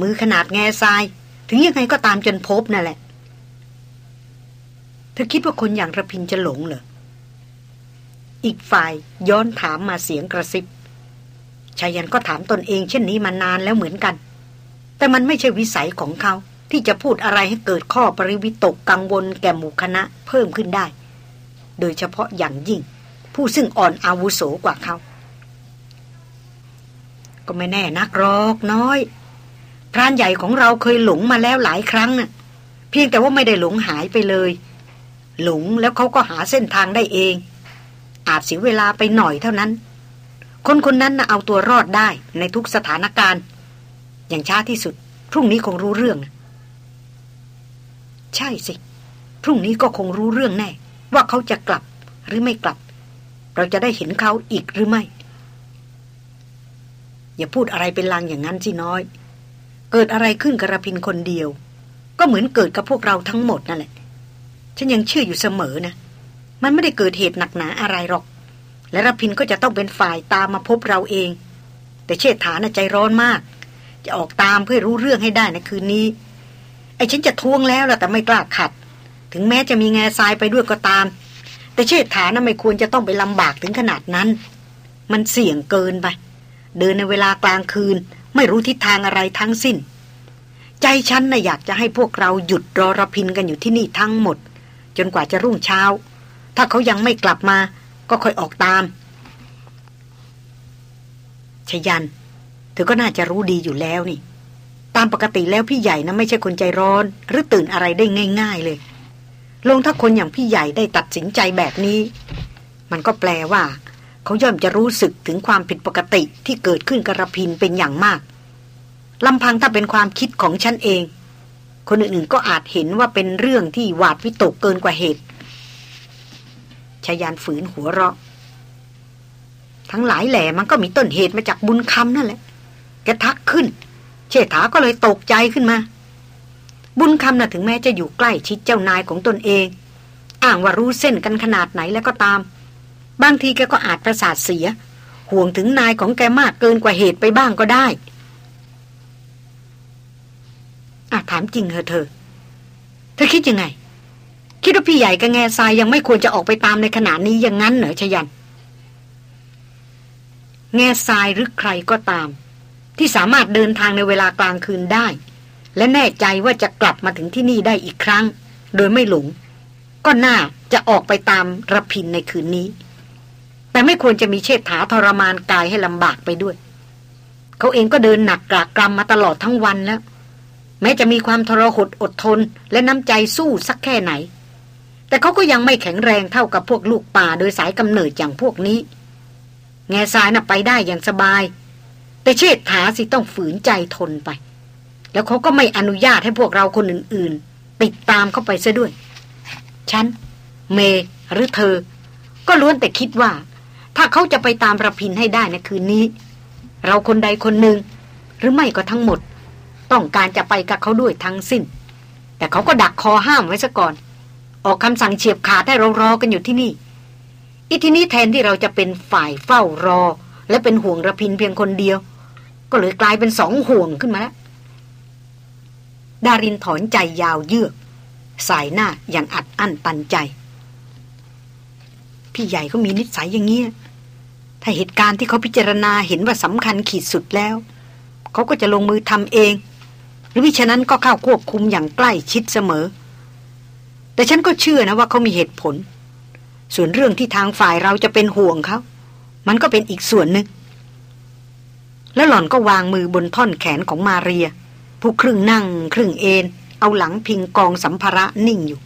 มือขนาดแง่ทราย ถึงยังไงก็ตามจนพบนั่นแหละเธอคิดว่าคนอย่างระพินจะหลงเหรออีกฝ่ายย้อนถามมาเสียงกระซิบชายันก็ถามตนเองเช่นนี้มานานแล้วเหมือนกัน แต่มันไม่ใช่วิสัยของเขา ที่จะพูดอะไรให้เกิดข้อปริวิตกกังวลแก่หมู่คณะเพิ่มขึ้นได้ โดยเฉพาะอย่างยิ่ง ผู้ซึ่งอ่อนอาวุโสกว่าเขา ก็ไม่แน่นักรอกน้อยพรานใหญ่ของเราเคยหลงมาแล้วหลายครั้งน่ะ เพียงแต่ว่าไม่ได้หลงหายไปเลย หลงแล้วเขาก็หาเส้นทางได้เอง อาจเสียเวลาไปหน่อยเท่านั้น คนคนนั้นน่ะเอาตัวรอดได้ในทุกสถานการณ์ อย่างช้าที่สุด พรุ่งนี้คงรู้เรื่องใช่สิ พรุ่งนี้ก็คงรู้เรื่องแน่ ว่าเขาจะกลับหรือไม่กลับ เราจะได้เห็นเขาอีกหรือไม่ อย่าพูดอะไรเป็นลางอย่างนั้นสิน้อย เกิดอะไรขึ้นกระพินคนเดียว ก็เหมือนเกิดกับพวกเราทั้งหมดนั่นแหละ ฉันยังเชื่ออยู่เสมอนะ มันไม่ได้เกิดเหตุหนักหนาอะไรหรอก และระพินก็จะต้องเป็นฝ่ายตามมาพบเราเอง แต่เชษฐานะใจร้อนมาก จะออกตามเพื่อรู้เรื่องให้ได้ในคืนนี้ ไอ้ฉันจะทวงแล้วล่ะแต่ไม่กล้าขัด ถึงแม้จะมีแง่ทรายไปด้วยก็ตาม แต่เชษฐานะไม่ควรจะต้องไปลำบากถึงขนาดนั้น มันเสี่ยงเกินไป เดินในเวลากลางคืน ไม่รู้ทิศทางอะไรทั้งสิ้น ใจฉันนะ่ะอยากจะให้พวกเราหยุดรอรพินกันอยู่ที่นี่ทั้งหมด จนกว่าจะรุ่งเช้า ถ้าเขายังไม่กลับมาก็ค่อยออกตามชยัน ธอก็น่าจะรู้ดีอยู่แล้วนี่ ตามปกติแล้วพี่ใหญ่นะไม่ใช่คนใจร้อน หรือตื่นอะไรได้ง่าย ๆ เลย ลงถ้าคนอย่างพี่ใหญ่ได้ตัดสินใจแบบนี้ มันก็แปลว่า เขาย่อมจะรู้สึกถึงความผิดปกติที่เกิดขึ้นกระพินเป็นอย่างมากลำพังถ้าเป็นความคิดของฉันเอง คนอื่นๆก็อาจเห็นว่าเป็นเรื่องที่หวาดวิตกเกินกว่าเหตุชายานฝืนหัวเราะ ทั้งหลายแหล่มันก็มีต้นเหตุมาจากบุญคำนั่นแหละ แกทักขึ้น เชษฐาก็เลยตกใจขึ้นมา บุญคำนะ่ะถึงแม้จะอยู่ใกล้ชิดเจ้านายของตนเอง อ้างว่ารู้เส้นกันขนาดไหนแล้วก็ตาม บางทีแกก็อาจประสาทเสีย ห่วงถึงนายของแกมากเกินกว่าเหตุไปบ้างก็ได้อะถามจริงเหรอเธอ เธอคิดยังไง คิดว่าพี่ใหญ่กับแง่ทรายยังไม่ควรจะออกไปตามในขณะนี้อย่างนั้นเหรอชยัน แง่ทรายหรือใครก็ตาม ที่สามารถเดินทางในเวลากลางคืนได้ และแน่ใจว่าจะกลับมาถึงที่นี่ได้อีกครั้ง โดยไม่หลง ก็น่าจะออกไปตามระพินในคืนนี้ แต่ไม่ควรจะมีเชษฐาทรมานกายให้ลำบากไปด้วย เขาเองก็เดินหนักกรากกรำมาตลอดทั้งวันแล้วแม้จะมีความทรหดอดทนและน้ำใจสู้สักแค่ไหน แต่เขาก็ยังไม่แข็งแรงเท่ากับพวกลูกป่าโดยสายกำเนิดอย่างพวกนี้ แง่ทรายน่ะไปได้อย่างสบาย แต่เชษฐาสิต้องฝืนใจทนไป แล้วเขาก็ไม่อนุญาตให้พวกเราคนอื่นๆ ติดตามเข้าไปซะด้วย ฉัน เมหรือเธอ ก็ล้วนแต่คิดว่า ถ้าเขาจะไปตามระพินให้ได้ในคืนนี้ เราคนใดคนหนึ่ง หรือไม่ก็ทั้งหมด ต้องการจะไปกับเขาด้วยทั้งสิ้น แต่เขาก็ดักคอห้ามไว้ซะก่อน ออกคำสั่งเฉียบขาดให้เรารอกันอยู่ที่นี่อีทีนี้แทนที่เราจะเป็นฝ่ายเฝ้ารอ และเป็นห่วงระพินเพียงคนเดียว ก็เลยกลายเป็นสองห่วงขึ้นมาแล้ว ดารินถอนใจยาวเยือก สายหน้าอย่างอัดอั้นตันใจ พี่ใหญ่ก็มีนิสัยอย่างเงี้ยถ้าเหตุการณ์ที่เขาพิจารณาเห็นว่าสำคัญขีดสุดแล้ว เขาก็จะลงมือทำเอง หรือวิฉะนั้นก็เข้าควบคุมอย่างใกล้ชิดเสมอ แต่ฉันก็เชื่อนะว่าเขามีเหตุผล ส่วนเรื่องที่ทางฝ่ายเราจะเป็นห่วงเขา มันก็เป็นอีกส่วนหนึ่ง แล้วหล่อนก็วางมือบนท่อนแขนของมาเรีย ผู้ครึ่งนั่งครึ่งเอนเอาหลังพิงกองสัมภาระนิ่งอยู่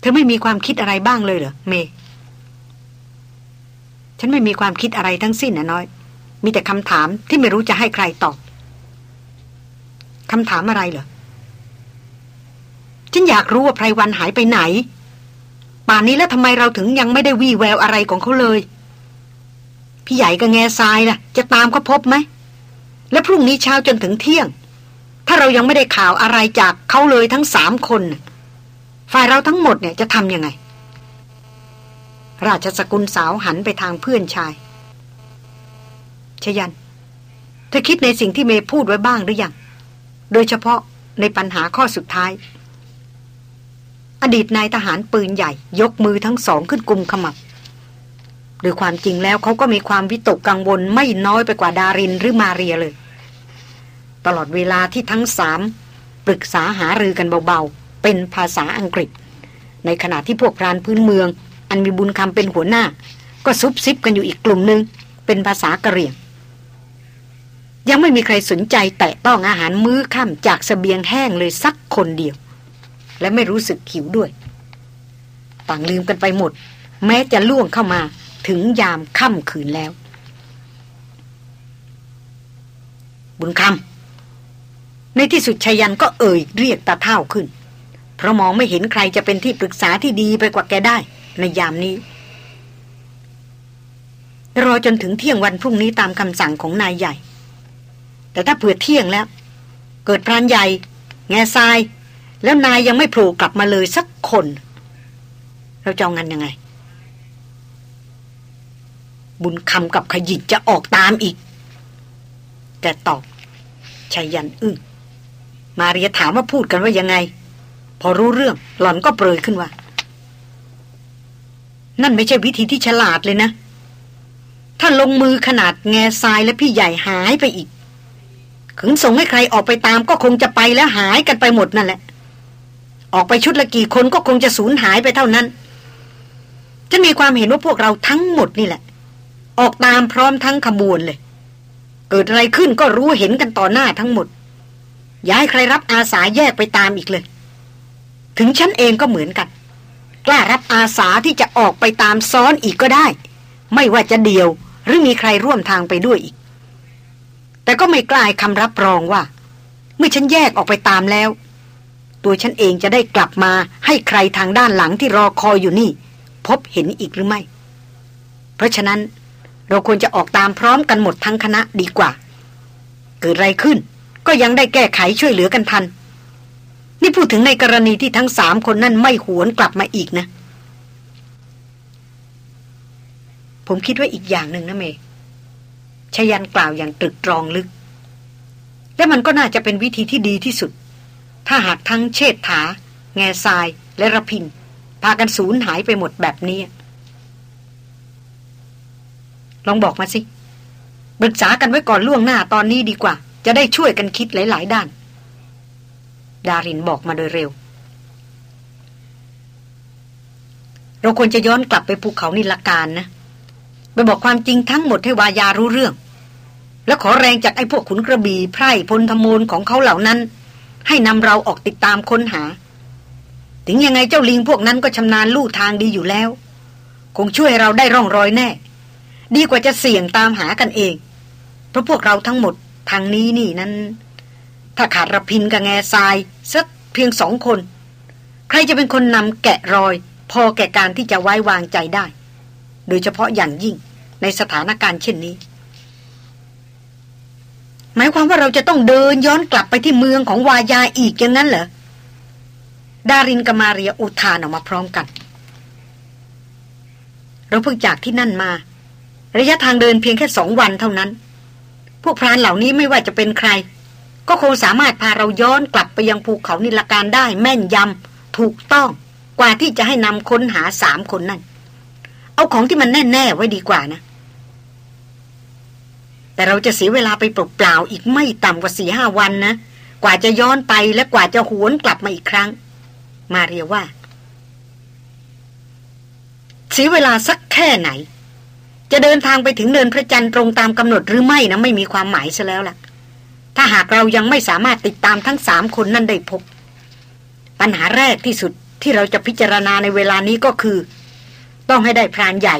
เธอไม่มีความคิดอะไรบ้างเลยเหรอเม ฉันไม่มีความคิดอะไรทั้งสิ้นนะน้อย มีแต่คำถามที่ไม่รู้จะให้ใครตอบคำถามอะไรเหรอ ฉันอยากรู้ว่าไพรวันหายไปไหน ป่านนี้แล้วทำไมเราถึงยังไม่ได้วี่แววอะไรของเขาเลย พี่ใหญ่กับแง่ทรายล่ะ จะตามเขาพบไหม และพรุ่งนี้เช้าจนถึงเที่ยง ถ้าเรายังไม่ได้ข่าวอะไรจากเขาเลยทั้งสามคน ฝ่ายเราทั้งหมดเนี่ยจะทำยังไง ราชสกุลสาวหันไปทางเพื่อนชาย ชยัน เธอคิดในสิ่งที่เมย์พูดไว้บ้างหรือยัง โดยเฉพาะในปัญหาข้อสุดท้าย อดีตนายทหารปืนใหญ่ ยกมือทั้งสองขึ้นกุมขมับ โดยความจริงแล้วเขาก็มีความวิตกกังวลไม่น้อยไปกว่าดารินหรือมาเรียเลย ตลอดเวลาที่ทั้งสามปรึกษาหารือกันเบาๆ เป็นภาษาอังกฤษ ในขณะที่พวกพรานพื้นเมือง อันมีบุญคำเป็นหัวหน้า ก็ซุบซิบกันอยู่อีกกลุ่มหนึ่งเป็นภาษากะเหรี่ยง ยังไม่มีใครสนใจแตะต้องอาหารมื้อค่ำจากสเสบียงแห้งเลยสักคนเดียว และไม่รู้สึกหิวด้วย ต่างลืมกันไปหมด แม้จะล่วงเข้ามา ถึงยามค่ำคืนแล้ว บุญคำในที่สุดชยันก็เอ่ยเรียกตาเท่าขึ้น เพราะมองไม่เห็นใครจะเป็นที่ปรึกษาที่ดีไปกว่าแกได้ ในยามนี้ รอจนถึงเที่ยงวันพรุ่งนี้ตามคำสั่งของนายใหญ่ แต่ถ้าเผื่อเที่ยงแล้ว เกิดพรานใหญ่ แง่ทราย แล้วนายยังไม่โผล่กลับมาเลยสักคน เราจะเอางันยังไง บุญคำกับขยิดจะออกตามอีกแต่ตอบชายันอึ้งมาเรียถามว่าพูดกันว่ายังไง พอรู้เรื่องหล่อนก็เปรยขึ้นว่า นั่นไม่ใช่วิธีที่ฉลาดเลยนะ ถ้าลงมือขนาดแง่ทรายและพี่ใหญ่หายไปอีกขืนส่งให้ใครออกไปตามก็คงจะไปแล้วหายกันไปหมดนั่นแหละ ออกไปชุดละกี่คนก็คงจะสูญหายไปเท่านั้นจะมีความเห็นว่าพวกเราทั้งหมดนี่แหละ ออกตามพร้อมทั้งขบวนเลย เกิดอะไรขึ้นก็รู้เห็นกันต่อหน้าทั้งหมด ย้ายใครรับอาสาแยกไปตามอีกเลย ถึงฉันเองก็เหมือนกัน กล้ารับอาสาที่จะออกไปตามซ้อนอีกก็ได้ ไม่ว่าจะเดียวหรือมีใครร่วมทางไปด้วยอีก แต่ก็ไม่กล้าคำรับรองว่า เมื่อฉันแยกออกไปตามแล้ว ตัวฉันเองจะได้กลับมาให้ใครทางด้านหลังที่รอคอยอยู่นี่ พบเห็นอีกหรือไม่ เพราะฉะนั้น เราควรจะออกตามพร้อมกันหมดทั้งคณะดีกว่า เกิดอะไรขึ้น ก็ยังได้แก้ไขช่วยเหลือกันทัน นี่พูดถึงในกรณีที่ทั้งสามคนนั่นไม่หวนกลับมาอีกนะ ผมคิดว่าอีกอย่างหนึ่งนะเมชยันกล่าวอย่างตรึกตรองลึก และมันก็น่าจะเป็นวิธีที่ดีที่สุด ถ้าหากทั้งเชษฐา แง่ทรายและระพินพากันสูญหายไปหมดแบบนี้ ลองบอกมาสิปรึกษากันไว้ก่อนล่วงหน้าตอนนี้ดีกว่า จะได้ช่วยกันคิดหลาย ๆ ด้าน ดารินบอกมาโดยเร็ว เราควรจะย้อนกลับไปภูเขานิลการนะ ไปบอกความจริงทั้งหมดให้วายารู้เรื่อง แล้วขอแรงจากไอ้พวกขุนกระบี่ไพร่พลธมูลของเขาเหล่านั้น ให้นำเราออกติดตามค้นหา ถึงยังไงเจ้าลิงพวกนั้นก็ชำนาญลู่ทางดีอยู่แล้ว คงช่วยเราได้ร่องรอยแน่ ดีกว่าจะเสี่ยงตามหากันเอง เพราะพวกเราทั้งหมดทางนี้นี่นั้น ถ้าขาดระพินกับแง่ทรายสักเพียงสองคน ใครจะเป็นคนนำแกะรอย พอแก่การที่จะไว้วางใจได้ โดยเฉพาะอย่างยิ่งในสถานการณ์เช่นนี้ หมายความว่าเราจะต้องเดินย้อนกลับไปที่เมืองของวายาอีกอย่างนั้นเหรอดารินกมาเรียอุทานออกมาพร้อมกัน เราเพิ่งจากที่นั่นมา ระยะทางเดินเพียงแค่สองวันเท่านั้น พวกพรานเหล่านี้ไม่ว่าจะเป็นใคร ก็คงสามารถพาเราย้อนกลับไปยังภูเขานิลการได้แม่นยำถูกต้องกว่าที่จะให้นำค้นหาสามคนนั่น เอาของที่มันแน่ ๆ ไว้ดีกว่านะ แต่เราจะเสียเวลาไปเปล่าๆอีกไม่ต่ำกว่าสี่ห้าวันนะ กว่าจะย้อนไปและกว่าจะหวนกลับมาอีกครั้ง มาเรียว่าเสียเวลาสักแค่ไหน จะเดินทางไปถึงเนินพระจันทร์ตรงตามกำหนดหรือไม่นะไม่มีความหมายซะแล้วล่ะ ถ้าหากเรายังไม่สามารถติดตามทั้งสามคนนั่นได้พบ ปัญหาแรกที่สุดที่เราจะพิจารณาในเวลานี้ก็คือ ต้องให้ได้พรานใหญ่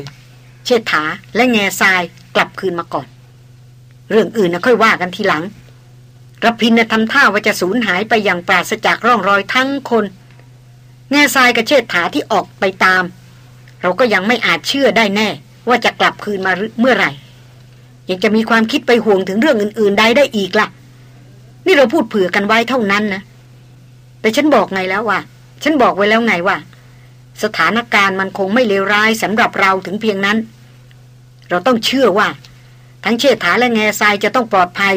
เชษฐาและแง่ทรายกลับคืนมาก่อน เรื่องอื่นนะค่อยว่ากันทีหลังรพินนะทำท่าว่าจะสูญหายไปอย่างปราศจากร่องรอยทั้งคน แง่ทรายกับเชษฐาที่ออกไปตาม เราก็ยังไม่อาจเชื่อได้แน่ ว่าจะกลับคืนมาเมื่อไหร่ ยังจะมีความคิดไปห่วงถึงเรื่องอื่น ๆ ใดได้อีกล่ะ นี่เราพูดเผื่อกันไว้เท่านั้นนะ แต่ฉันบอกไงแล้วว่า ฉันบอกไว้แล้วไงว่า สถานการณ์มันคงไม่เลวร้ายสำหรับเราถึงเพียงนั้น เราต้องเชื่อว่า ทั้งเชษฐาและแง่ทรายจะต้องปลอดภัย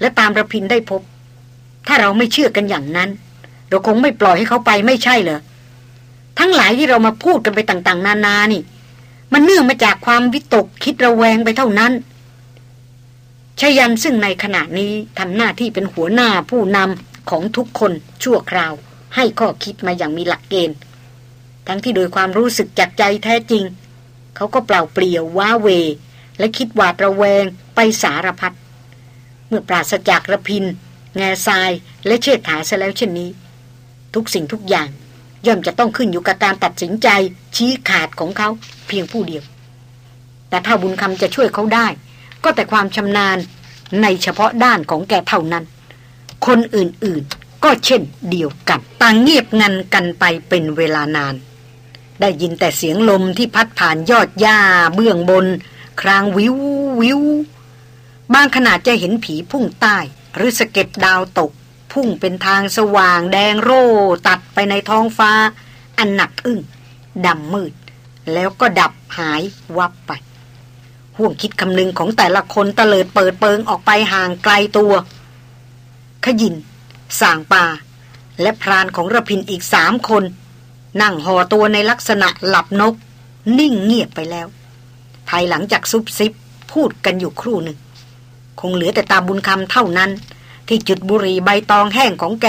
และตามระพินได้พบ ถ้าเราไม่เชื่อกันอย่างนั้น เราคงไม่ปล่อยให้เขาไปไม่ใช่เหรอทั้งหลายที่เรามาพูดกันไปต่าง ๆ นานานี่ มันเนื่องมาจากความวิตกคิดระแวงไปเท่านั้นชยันซึ่งในขณะนี้ทำหน้าที่เป็นหัวหน้าผู้นำของทุกคนชั่วคราว ให้ข้อคิดมาอย่างมีหลักเกณฑ์ ทั้งที่โดยความรู้สึกจากใจแท้จริง เขาก็เปล่าเปลี่ยวว้าเว และคิดหวาดระแวงไปสารพัดเมื่อปราศจากระพิน แง่ทรายและเชิดถาซะแล้วเช่นนี้ ทุกสิ่งทุกอย่าง ย่อมจะต้องขึ้นอยู่กับการตัดสินใจชี้ขาดของเขาเพียงผู้เดียว แต่ถ้าบุญคำจะช่วยเขาได้ ก็แต่ความชำนาญในเฉพาะด้านของแกเท่านั้น คนอื่นๆก็เช่นเดียวกันต่างเงียบงันกันไปเป็นเวลานาน ได้ยินแต่เสียงลมที่พัดผ่านยอดหญ้าเบื้องบน ครางวิววิวบางขนาดจะเห็นผีพุ่งใต้ หรือสะเก็ดดาวตก พุ่งเป็นทางสว่างแดงโร่ตัดไปในท้องฟ้า อันหนักอึ้งดำมืด แล้วก็ดับหายวับไป ห่วงคิดคำนึงของแต่ละคนตะเลิดเปิดเปิงออกไปห่างไกลตัว ขยินสางป่า และพรานของระพินอีกสามคน นั่งห่อตัวในลักษณะหลับนก นิ่งเงียบไปแล้ว ภายหลังจากซุบซิบพูดกันอยู่ครู่หนึ่ง คงเหลือแต่ตาบุญคำเท่านั้น ที่จุดบุหรี่ใบตองแห้งของแก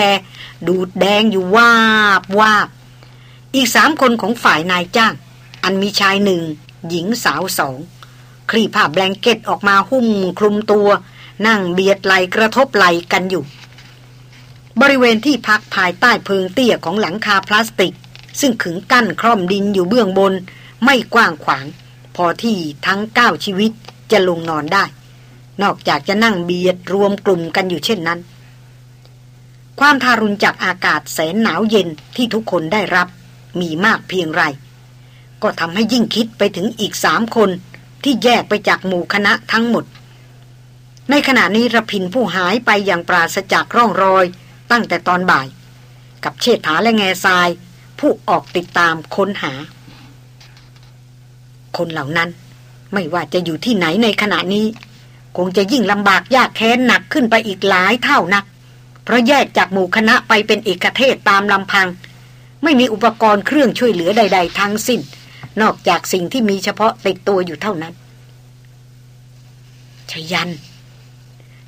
ดูดแดงอยู่วาบวาบอีกสามคนของฝ่ายนายจ้าง อันมีชายหนึ่ง หญิงสาวสอง คลี่ผ้าแบงเก็ตออกมาหุ้มคลุมตัว นั่งเบียดไหลกระทบไหลกันอยู่ บริเวณที่พักภายใต้เพิงเตี้ยของหลังคาพลาสติก ซึ่งขึงกั้นคร่อมดินอยู่เบื้องบน ไม่กว้างขวาง พอที่ทั้งเก้าชีวิตจะลงนอนได้ นอกจากจะนั่งเบียดรวมกลุ่มกันอยู่เช่นนั้น ความทารุณจากอากาศแสนหนาวเย็นที่ทุกคนได้รับ มีมากเพียงไร ก็ทำให้ยิ่งคิดไปถึงอีกสามคนที่แยกไปจากหมู่คณะทั้งหมด ในขณะนี้ระพินผู้หายไปอย่างปราศจากร่องรอยตั้งแต่ตอนบ่าย กับเชษฐาและแง่ทราย ผู้ออกติดตามค้นหา คนเหล่านั้นไม่ว่าจะอยู่ที่ไหนในขณะนี้ คงจะยิ่งลำบากยากแค้นหนักขึ้นไปอีกหลายเท่านัก เพราะแยกจากหมู่คณะไปเป็นเอกเทศตามลำพัง ไม่มีอุปกรณ์เครื่องช่วยเหลือใด ๆ ทั้งสิ้น นอกจากสิ่งที่มีเฉพาะติดตัวอยู่เท่านั้นชยัน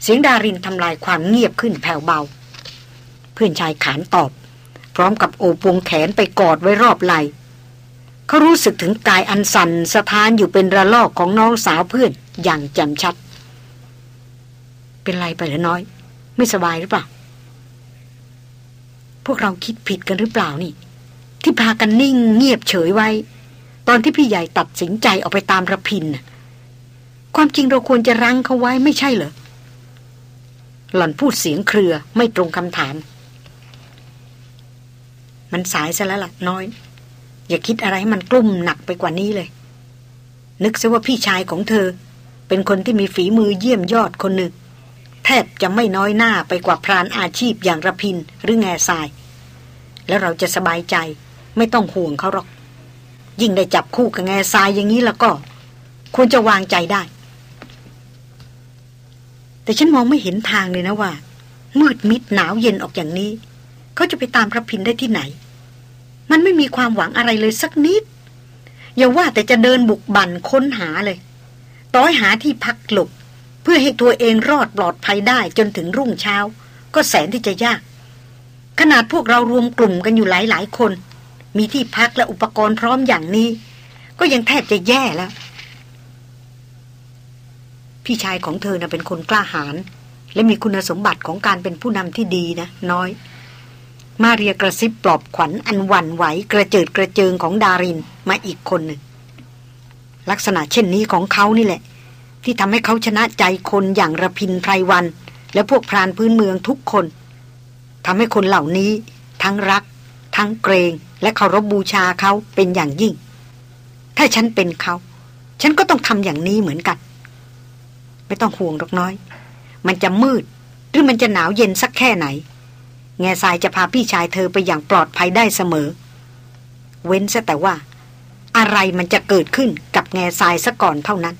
เสียงดารินทำลายความเงียบขึ้นแผ่วเบา เพื่อนชายขานตอบ พร้อมกับโอบวงแขนไปกอดไว้รอบไหลเขารู้สึกถึงกายอันสั่นสะท้านอยู่เป็นระลอกของน้องสาวเพื่อนอย่างแจ่มชัด เป็นไรไปหรือน้อย ไม่สบายหรือเปล่า พวกเราคิดผิดกันหรือเปล่านี่ ที่พากันนิ่งเงียบเฉยไว้ ตอนที่พี่ใหญ่ตัดสินใจออกไปตามระพินความจริงเราควรจะรั้งเขาไว้ไม่ใช่เหรอหล่อนพูดเสียงเครือไม่ตรงคำถาม มันสายซะแล้วล่ะน้อย อย่าคิดอะไรให้มันกลุ่มหนักไปกว่านี้เลย นึกซะว่าพี่ชายของเธอ เป็นคนที่มีฝีมือเยี่ยมยอดคนหนึ่ง แทบจะไม่น้อยหน้าไปกว่าพรานอาชีพอย่างระพินหรือแง่ทราย แล้วเราจะสบายใจไม่ต้องห่วงเขาหรอก ยิ่งได้จับคู่กับแง่ทรายอย่างนี้แล้วก็ ควรจะวางใจได้ แต่ฉันมองไม่เห็นทางเลยนะว่า มืดมิดหนาวเย็นออกอย่างนี้ เขาจะไปตามระพินได้ที่ไหน มันไม่มีความหวังอะไรเลยสักนิดอย่าว่าแต่จะเดินบุกบั่นค้นหาเลย ต้อยหาที่พักหลบ เพื่อให้ตัวเองรอดปลอดภัยได้จนถึงรุ่งเช้า ก็แสนที่จะยาก ขนาดพวกเรารวมกลุ่มกันอยู่หลายหลายคน มีที่พักและอุปกรณ์พร้อมอย่างนี้ ก็ยังแทบจะแย่แล้ว พี่ชายของเธอนะ่ะเป็นคนกล้าหาญและมีคุณสมบัติของการเป็นผู้นำที่ดีนะ น้อย มาเรียกระซิบปลอบขวัญอันหวั่นไหวกระเจิดกระเจิงของดารินมาอีกคนหนึ่งลักษณะเช่นนี้ของเขานี่แหละ ที่ทำให้เขาชนะใจคนอย่างระพินไพรวัน และพวกพรานพื้นเมืองทุกคนทำให้คนเหล่านี้ ทั้งรัก ทั้งเกรง และเคารพบบูชาเขาเป็นอย่างยิ่ง ถ้าฉันเป็นเขา ฉันก็ต้องทำอย่างนี้เหมือนกัน ไม่ต้องห่วงหรอกน้อย มันจะมืด หรือมันจะหนาวเย็นสักแค่ไหน แง่ทรายจะพาพี่ชายเธอไปอย่างปลอดภัยได้เสมอ เว้นแต่ว่า อะไรมันจะเกิดขึ้นกับแง่ทรายซะก่อนเท่านั้น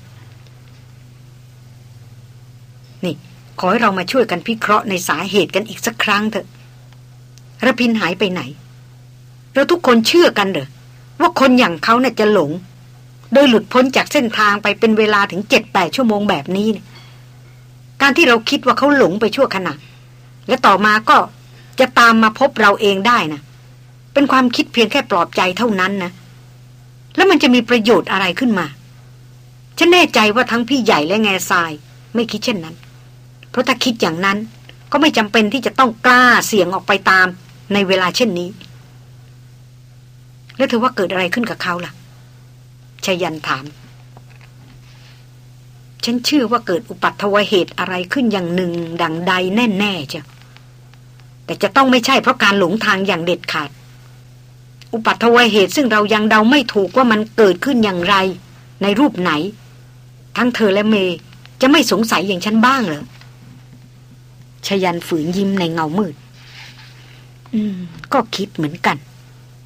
นี่ ขอให้เรามาช่วยกันพิเคราะห์ในสาเหตุกันอีกสักครั้งเถอะระพินหายไปไหน เราทุกคนเชื่อกันเหรอว่าคนอย่างเขาเนี่ยจะหลง โดยหลุดพ้นจากเส้นทางไปเป็นเวลาถึงเจ็ดแปดชั่วโมงแบบนี้เนี่ยการที่เราคิดว่าเขาหลงไปชั่วขณะ และต่อมาก็จะตามมาพบเราเองได้นะเป็นความคิดเพียงแค่ปลอบใจเท่านั้นนะ แล้วมันจะมีประโยชน์อะไรขึ้นมา ฉันแน่ใจว่าทั้งพี่ใหญ่และแง่ทราย ไม่คิดเช่นนั้น เพราะถ้าคิดอย่างนั้นก็ไม่จำเป็นที่จะต้องกล้าเสี่ยงออกไปตามในเวลาเช่นนี้ แล้วเธอว่าเกิดอะไรขึ้นกับเขาล่ะชยันถาม ฉันเชื่อว่าเกิดอุปัตวเหตุอะไรขึ้นอย่างหนึ่งดังใดแน่ๆจ้ะแต่จะต้องไม่ใช่เพราะการหลงทางอย่างเด็ดขาด อุปัตวเหตุซึ่งเรายังเดาไม่ถูกว่ามันเกิดขึ้นอย่างไร ในรูปไหน ทั้งเธอและเมย์จะไม่สงสัยอย่างฉันบ้างเหรอ ชยันฝืนยิ้มในเงามืด อืม ก็คิดเหมือนกัน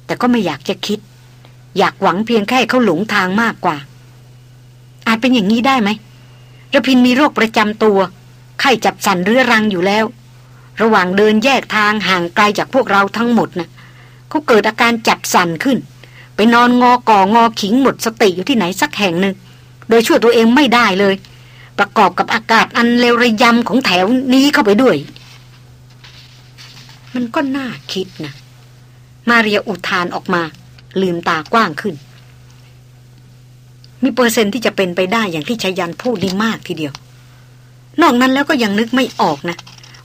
แต่ก็ไม่อยากจะคิด อยากหวังเพียงแค่เขาหลงทางมากกว่า อาจเป็นอย่างนี้ได้ไหมระพินมีโรคประจำตัว ไข้จับสันเรื้อรังอยู่แล้ว ระหว่างเดินแยกทางห่างไกลจากพวกเราทั้งหมดนะเขาเกิดอาการจับสันขึ้น ไปนอนงอก่องอขิงหมดสติอยู่ที่ไหนสักแห่งหนึ่ง โดยช่วยตัวเองไม่ได้เลย ประกอบกับอากาศอันเลวระยำของแถวนี้เข้าไปด้วย มันก็น่าคิดนะ มาเรียอุทานออกมา ลืมตากว้างขึ้น มีเปอร์เซ็นต์ที่จะเป็นไปได้อย่างที่ชายันพูดดีมากทีเดียว นอกนั้นแล้วก็ยังนึกไม่ออกนะ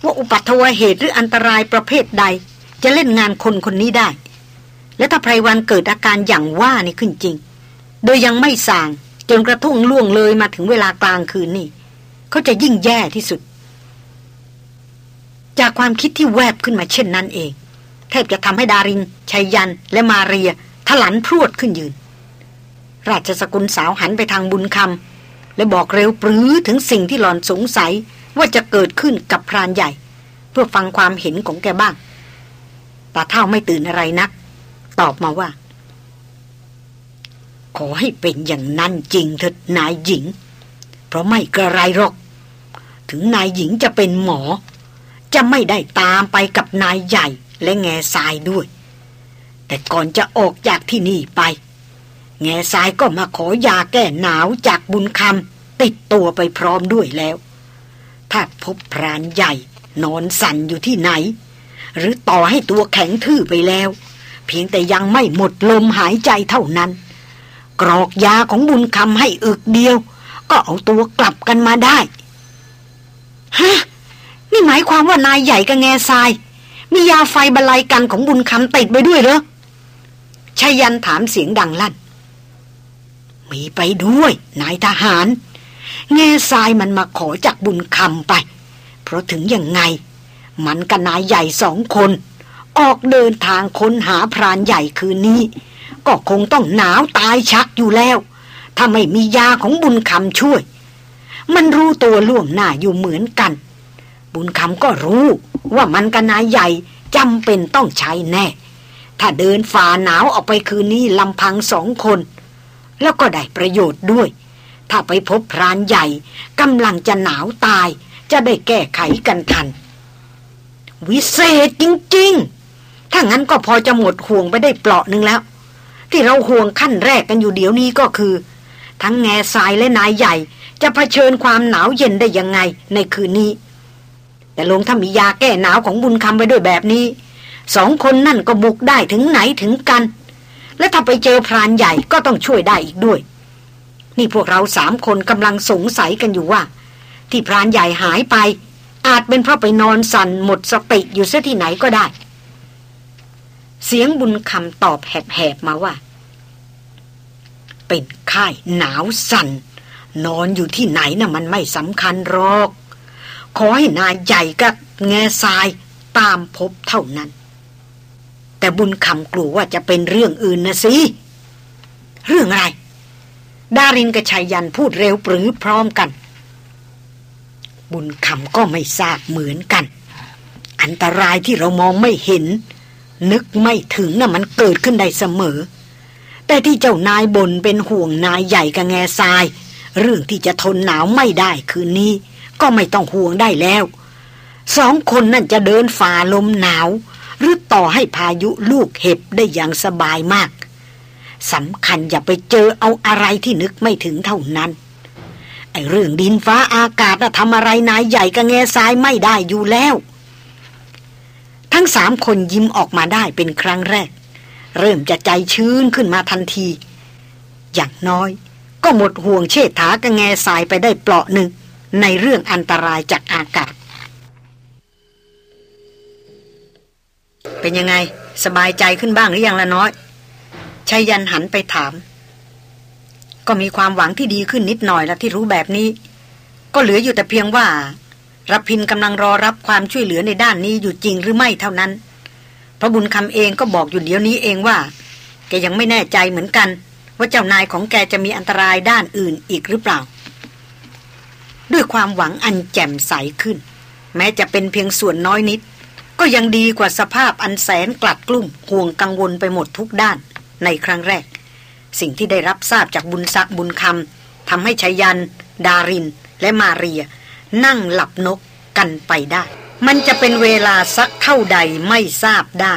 ว่าอุปัตวเหตุหรืออันตรายประเภทใด จะเล่นงานคนคนนี้ได้ และถ้าไพรวันเกิดอาการอย่างว่านี่ขึ้นจริง โดยยังไม่สาง จนกระทุ่งล่วงเลยมาถึงเวลากลางคืนนี่เขาจะยิ่งแย่ที่สุด จากความคิดที่แวบขึ้นมาเช่นนั้นเอง แทบจะทำให้ดารินชัยยันและมาเรียถลันพรวดขึ้นยืน ราชสกุลสาวหันไปทางบุญคำและบอกเร็วปรือถึงสิ่งที่หลอนสงสัยว่าจะเกิดขึ้นกับพรานใหญ่ เพื่อฟังความเห็นของแกบ้างตาเท่าไม่ตื่นอะไรนัก ตอบมาว่า ขอให้เป็นอย่างนั้นจริงเถิดนายหญิง เพราะไม่กระไรหรอก ถึงนายหญิงจะเป็นหมอ จะไม่ได้ตามไปกับนายใหญ่และแง่ทรายด้วย แต่ก่อนจะออกจากที่นี่ไป แง่สายก็มาขอยาแก้หนาวจากบุญคำติดตัวไปพร้อมด้วยแล้ว ถ้าพบพรานใหญ่นอนสั่นอยู่ที่ไหน หรือต่อให้ตัวแข็งทื่อไปแล้ว เพียงแต่ยังไม่หมดลมหายใจเท่านั้น กรอกยาของบุญคำให้อึกเดียว ก็เอาตัวกลับกันมาได้ ฮะ นี่หมายความว่านายใหญ่กับแง่ทราย มียาไฟบรรลัยกันของบุญคำติดไปด้วยเหรอชายันถามเสียงดังลั่น มีไปด้วย นายทหาร แง่ทรายมันมาขอจากบุญคำไป เพราะถึงยังไง มันกับนายใหญ่สองคน ออกเดินทางค้นหาพรานใหญ่คืนนี้ ก็คงต้องหนาวตายชักอยู่แล้ว ถ้าไม่มียาของบุญคำช่วย มันรู้ตัวล่วงหน้าอยู่เหมือนกัน บุญคำก็รู้ว่ามันกนายใหญ่จำเป็นต้องใช้แน่ ถ้าเดินฝ่าหนาวออกไปคืนนี้ลำพังสองคน แล้วก็ได้ประโยชน์ด้วย ถ้าไปพบพรานใหญ่กำลังจะหนาวตาย จะได้แก้ไขกันทัน วิเศษจริง ๆ ถ้างั้นก็พอจะหมดห่วงไปได้เปลาะหนึ่งแล้ว ที่เราห่วงขั้นแรกกันอยู่เดี๋ยวนี้ก็คือ ทั้งแง่ทรายและนายใหญ่ จะะเผชิญความหนาวเย็นได้ยังไงในคืนนี้ แต่ลงถ้ามียาแก้หนาวของบุญคำไปด้วยแบบนี้สองคนนั่นก็บุกได้ถึงไหนถึงกัน และถ้าไปเจอพรานใหญ่ก็ต้องช่วยได้อีกด้วย นี่พวกเราสามคนกำลังสงสัยกันอยู่ว่า ที่พรานใหญ่หายไป อาจเป็นเพราะไปนอนสั่นหมดสติอยู่เสียที่ไหนก็ได้ เสียงบุญคำตอบแหบๆมาว่า เป็นไข้หนาวสั่น นอนอยู่ที่ไหนนะ่ะมันไม่สำคัญหรอก ขอให้นายใหญ่กับแง่ทรายตามพบเท่านั้น แต่บุญคำกลัวว่าจะเป็นเรื่องอื่นนะสิ เรื่องอะไร ดารินกับชายยันพูดเร็วปรือพร้อมกัน บุญคำก็ไม่ทราบเหมือนกัน อันตรายที่เรามองไม่เห็น นึกไม่ถึงน่ะมันเกิดขึ้นได้เสมอ แต่ที่เจ้านายบนเป็นห่วงนายใหญ่กับแง่ทราย เรื่องที่จะทนหนาวไม่ได้คืนนี้ ก็ไม่ต้องห่วงได้แล้ว สองคนนั่นจะเดินฝ่าลมหนาว หรือต่อให้พายุลูกเห็บได้อย่างสบายมากสำคัญอย่าไปเจอเอาอะไรที่นึกไม่ถึงเท่านั้นไอ้เรื่องดินฟ้าอากาศทำอะไรนายใหญ่กับแง่ทรายไม่ได้อยู่แล้ว ทั้งสามคนยิ้มออกมาได้เป็นครั้งแรก เริ่มจะใจชื้นขึ้นมาทันที อย่างน้อยก็หมดห่วงเชษฐากับแง่ทรายไปได้เปลาะหนึ่ง ในเรื่องอันตรายจากอากาศ เป็นยังไงสบายใจขึ้นบ้างหรือยังละน้อยชายันหันไปถาม ก็มีความหวังที่ดีขึ้นนิดหน่อยละที่รู้แบบนี้ ก็เหลืออยู่แต่เพียงว่า รับพินกำลังรอรับความช่วยเหลือในด้านนี้อยู่จริงหรือไม่เท่านั้น พระบุญคำเองก็บอกอยู่เดี๋ยวนี้เองว่า แกยังไม่แน่ใจเหมือนกัน ว่าเจ้านายของแกจะมีอันตรายด้านอื่นอีกหรือเปล่า ด้วยความหวังอันแจ่มใสขึ้น แม้จะเป็นเพียงส่วนน้อยนิด ก็ยังดีกว่าสภาพอันแสนกลัดกลุ่มห่วงกังวลไปหมดทุกด้าน ในครั้งแรก สิ่งที่ได้รับทราบจากบุญศักบุญคำทำให้ชายัน ดาริน และมาเรีย นั่งหลับนกกันไปได้ มันจะเป็นเวลาสักเท่าใดไม่ทราบได้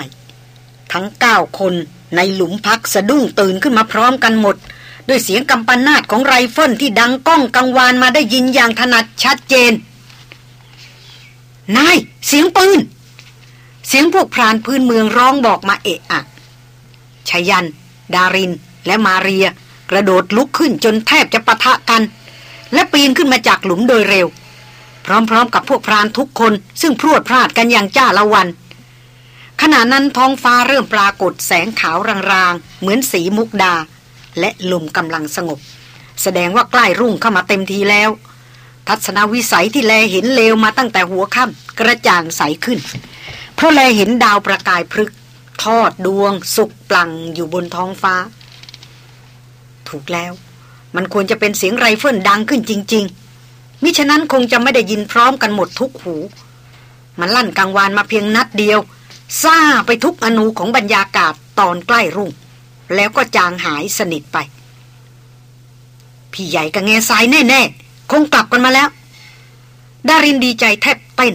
ทั้งเก้าคนในหลุมพักสะดุ้งตื่นขึ้นมาพร้อมกันหมด ด้วยเสียงกำปนาตของไรเฟิลที่ดังก้องกังวานมาได้ยินอย่างถนัดชัดเจน นาย เสียงปืน เสียงพวกพรานพื้นเมืองร้องบอกมาเอะอะชายัน ดาริน และมาเรีย กระโดดลุกขึ้นจนแทบจะปะทะกัน และปีนขึ้นมาจากหลุมโดยเร็ว พร้อมๆ กับพวกพรานทุกคนซึ่งพรวดพลาดกันอย่างจ้าละวัน ขณะนั้นท้องฟ้าเริ่มปรากฏแสงขาวรางๆ เหมือนสีมุกดา และลมกำลังสงบ แสดงว่าใกล้รุ่งเข้ามาเต็มทีแล้ว ทัศนวิสัยที่แลเห็นเลวมาตั้งแต่หัวค่ำกระจ่างใสขึ้น เพราะแลเห็นดาวประกายพลึกทอดดวง สุกปลังอยู่บนท้องฟ้า ถูกแล้ว มันควรจะเป็นเสียงไรเฟิลดังขึ้นจริง ๆ มิฉะนั้นคงจะไม่ได้ยินพร้อมกันหมดทุกหู มันลั่นกลางวานมาเพียงนัดเดียวซ่าไปทุกอนูของบรรยากาศตอนใกล้รุ่ง แล้วก็จางหายสนิทไป พี่ใหญ่กับแง่ทรายแน่ๆ คงกลับกันมาแล้ว ดารินดีใจแทบเต้น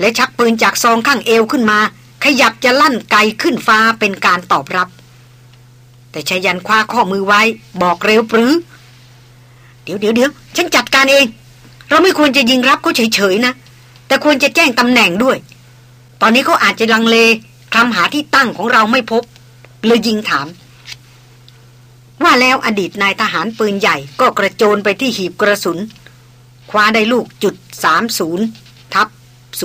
และชักปืนจากซองข้างเอวขึ้นมา ขยับจะลั่นไกขึ้นฟ้าเป็นการตอบรับ แต่ชายันคว้าข้อมือไว้ บอกเร็วปรือ เดี๋ยวเดี๋ยวเดี๋ยวฉันจัดการเอง เราไม่ควรจะยิงรับเขาเฉยๆนะ แต่ควรจะแจ้งตำแหน่งด้วย ตอนนี้เขาอาจจะลังเลคลำหาที่ตั้งของเราไม่พบ เลยยิงถาม ว่าแล้วอดีตนายทหารปืนใหญ่ก็กระโจนไปที่หีบกระสุน คว้าได้ลูกจุดสามศูนย์ทับ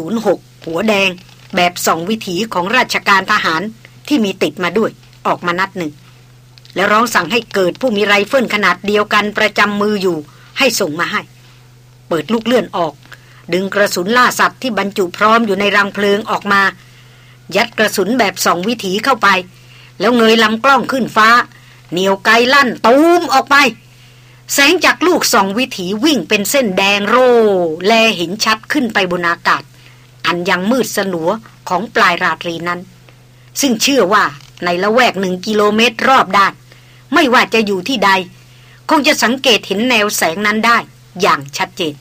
06 หัวแดง แบบสองวิถีของราชการทหารที่มีติดมาด้วย ออกมานัดหนึ่ง แล้วร้องสั่งให้เกิดผู้มีไรเฟิลขนาดเดียวกันประจำมืออยู่ให้ส่งมาให้ เปิดลูกเลื่อนออก ดึงกระสุนล่าสัตว์ที่บรรจุพร้อมอยู่ในรังเพลิงออกมา ยัดกระสุนแบบสองวิถีเข้าไป แล้วเงยลำกล้องขึ้นฟ้า เหนียวไกลั่นตูมออกไป แสงจากลูกสองวิถีวิ่งเป็นเส้นแดงโร่แลเห็นชัดขึ้นไปบนอากาศ อันยังมืดสนัวของปลายราตรีนั้น ซึ่งเชื่อว่าในละแวกหนึ่งกิโลเมตรรอบด้าน ไม่ว่าจะอยู่ที่ใด คงจะสังเกตเห็นแนวแสงนั้นได้ อย่างชัดเจน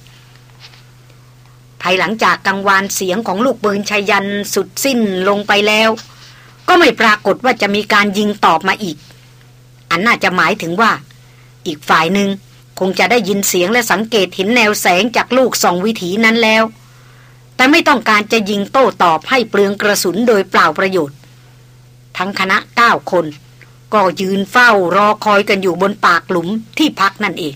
ภายหลังจากกังวานเสียงของลูกปืนชายันสุดสิ้นลงไปแล้ว ก็ไม่ปรากฏว่าจะมีการยิงตอบมาอีก อันน่าจะหมายถึงว่า อีกฝ่ายหนึ่งคงจะได้ยินเสียงและสังเกตเห็นแนวแสงจากลูกสองวิถีนั้นแล้ว แต่ไม่ต้องการจะยิงโต้ตอบให้เปลืองกระสุนโดยเปล่าประโยชน์ ทั้งคณะเก้าคน ก็ยืนเฝ้ารอคอยกันอยู่บนปากหลุมที่พักนั่นเอง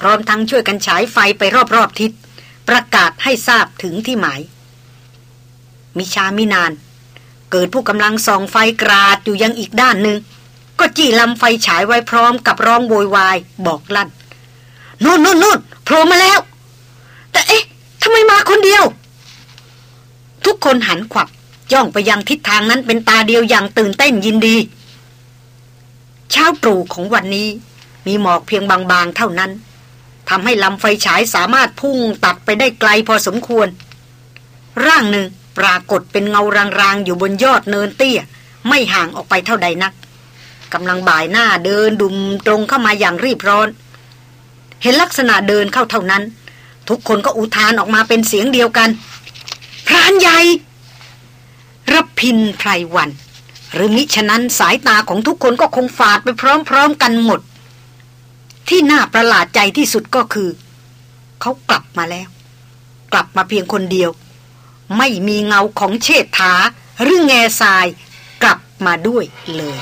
พร้อมทั้งช่วยกันฉายไฟไปรอบๆทิศ ประกาศให้ทราบถึงที่หมาย มิชามินาน เกิดผู้กำลังส่องไฟกราดอยู่ยังอีกด้านหนึ่ง ก็จี้ลำไฟฉายไว้พร้อมกับร้องโวยวายบอกลั่นนู่นนู่นนู่นโผล่มาแล้ว แต่เอ๊ะทำไมมาคนเดียว ทุกคนหันขวับย่องไปยังทิศทางนั้นเป็นตาเดียวอย่างตื่นเต้นยินดี เช้าตรู่ของวันนี้มีหมอกเพียงบางๆเท่านั้น ทำให้ลำไฟฉายสามารถพุ่งตัดไปได้ไกลพอสมควร ร่างหนึ่งปรากฏเป็นเงารางๆ อยู่บนยอดเนินเตี้ย ไม่ห่างออกไปเท่าใดนักกำลังบ่ายหน้าเดินดุมตรงเข้ามาอย่างรีบร้อน เห็นลักษณะเดินเข้าเท่านั้น ทุกคนก็อุทานออกมาเป็นเสียงเดียวกัน พรานใหญ่รพินไพรวัน หรือมิฉะนั้นสายตาของทุกคนก็คงฝาดไปพร้อมๆกันหมด ที่น่าประหลาดใจที่สุดก็คือ เขากลับมาแล้ว กลับมาเพียงคนเดียว ไม่มีเงาของเชษฐาหรือแง่ทรายกลับมาด้วยเลย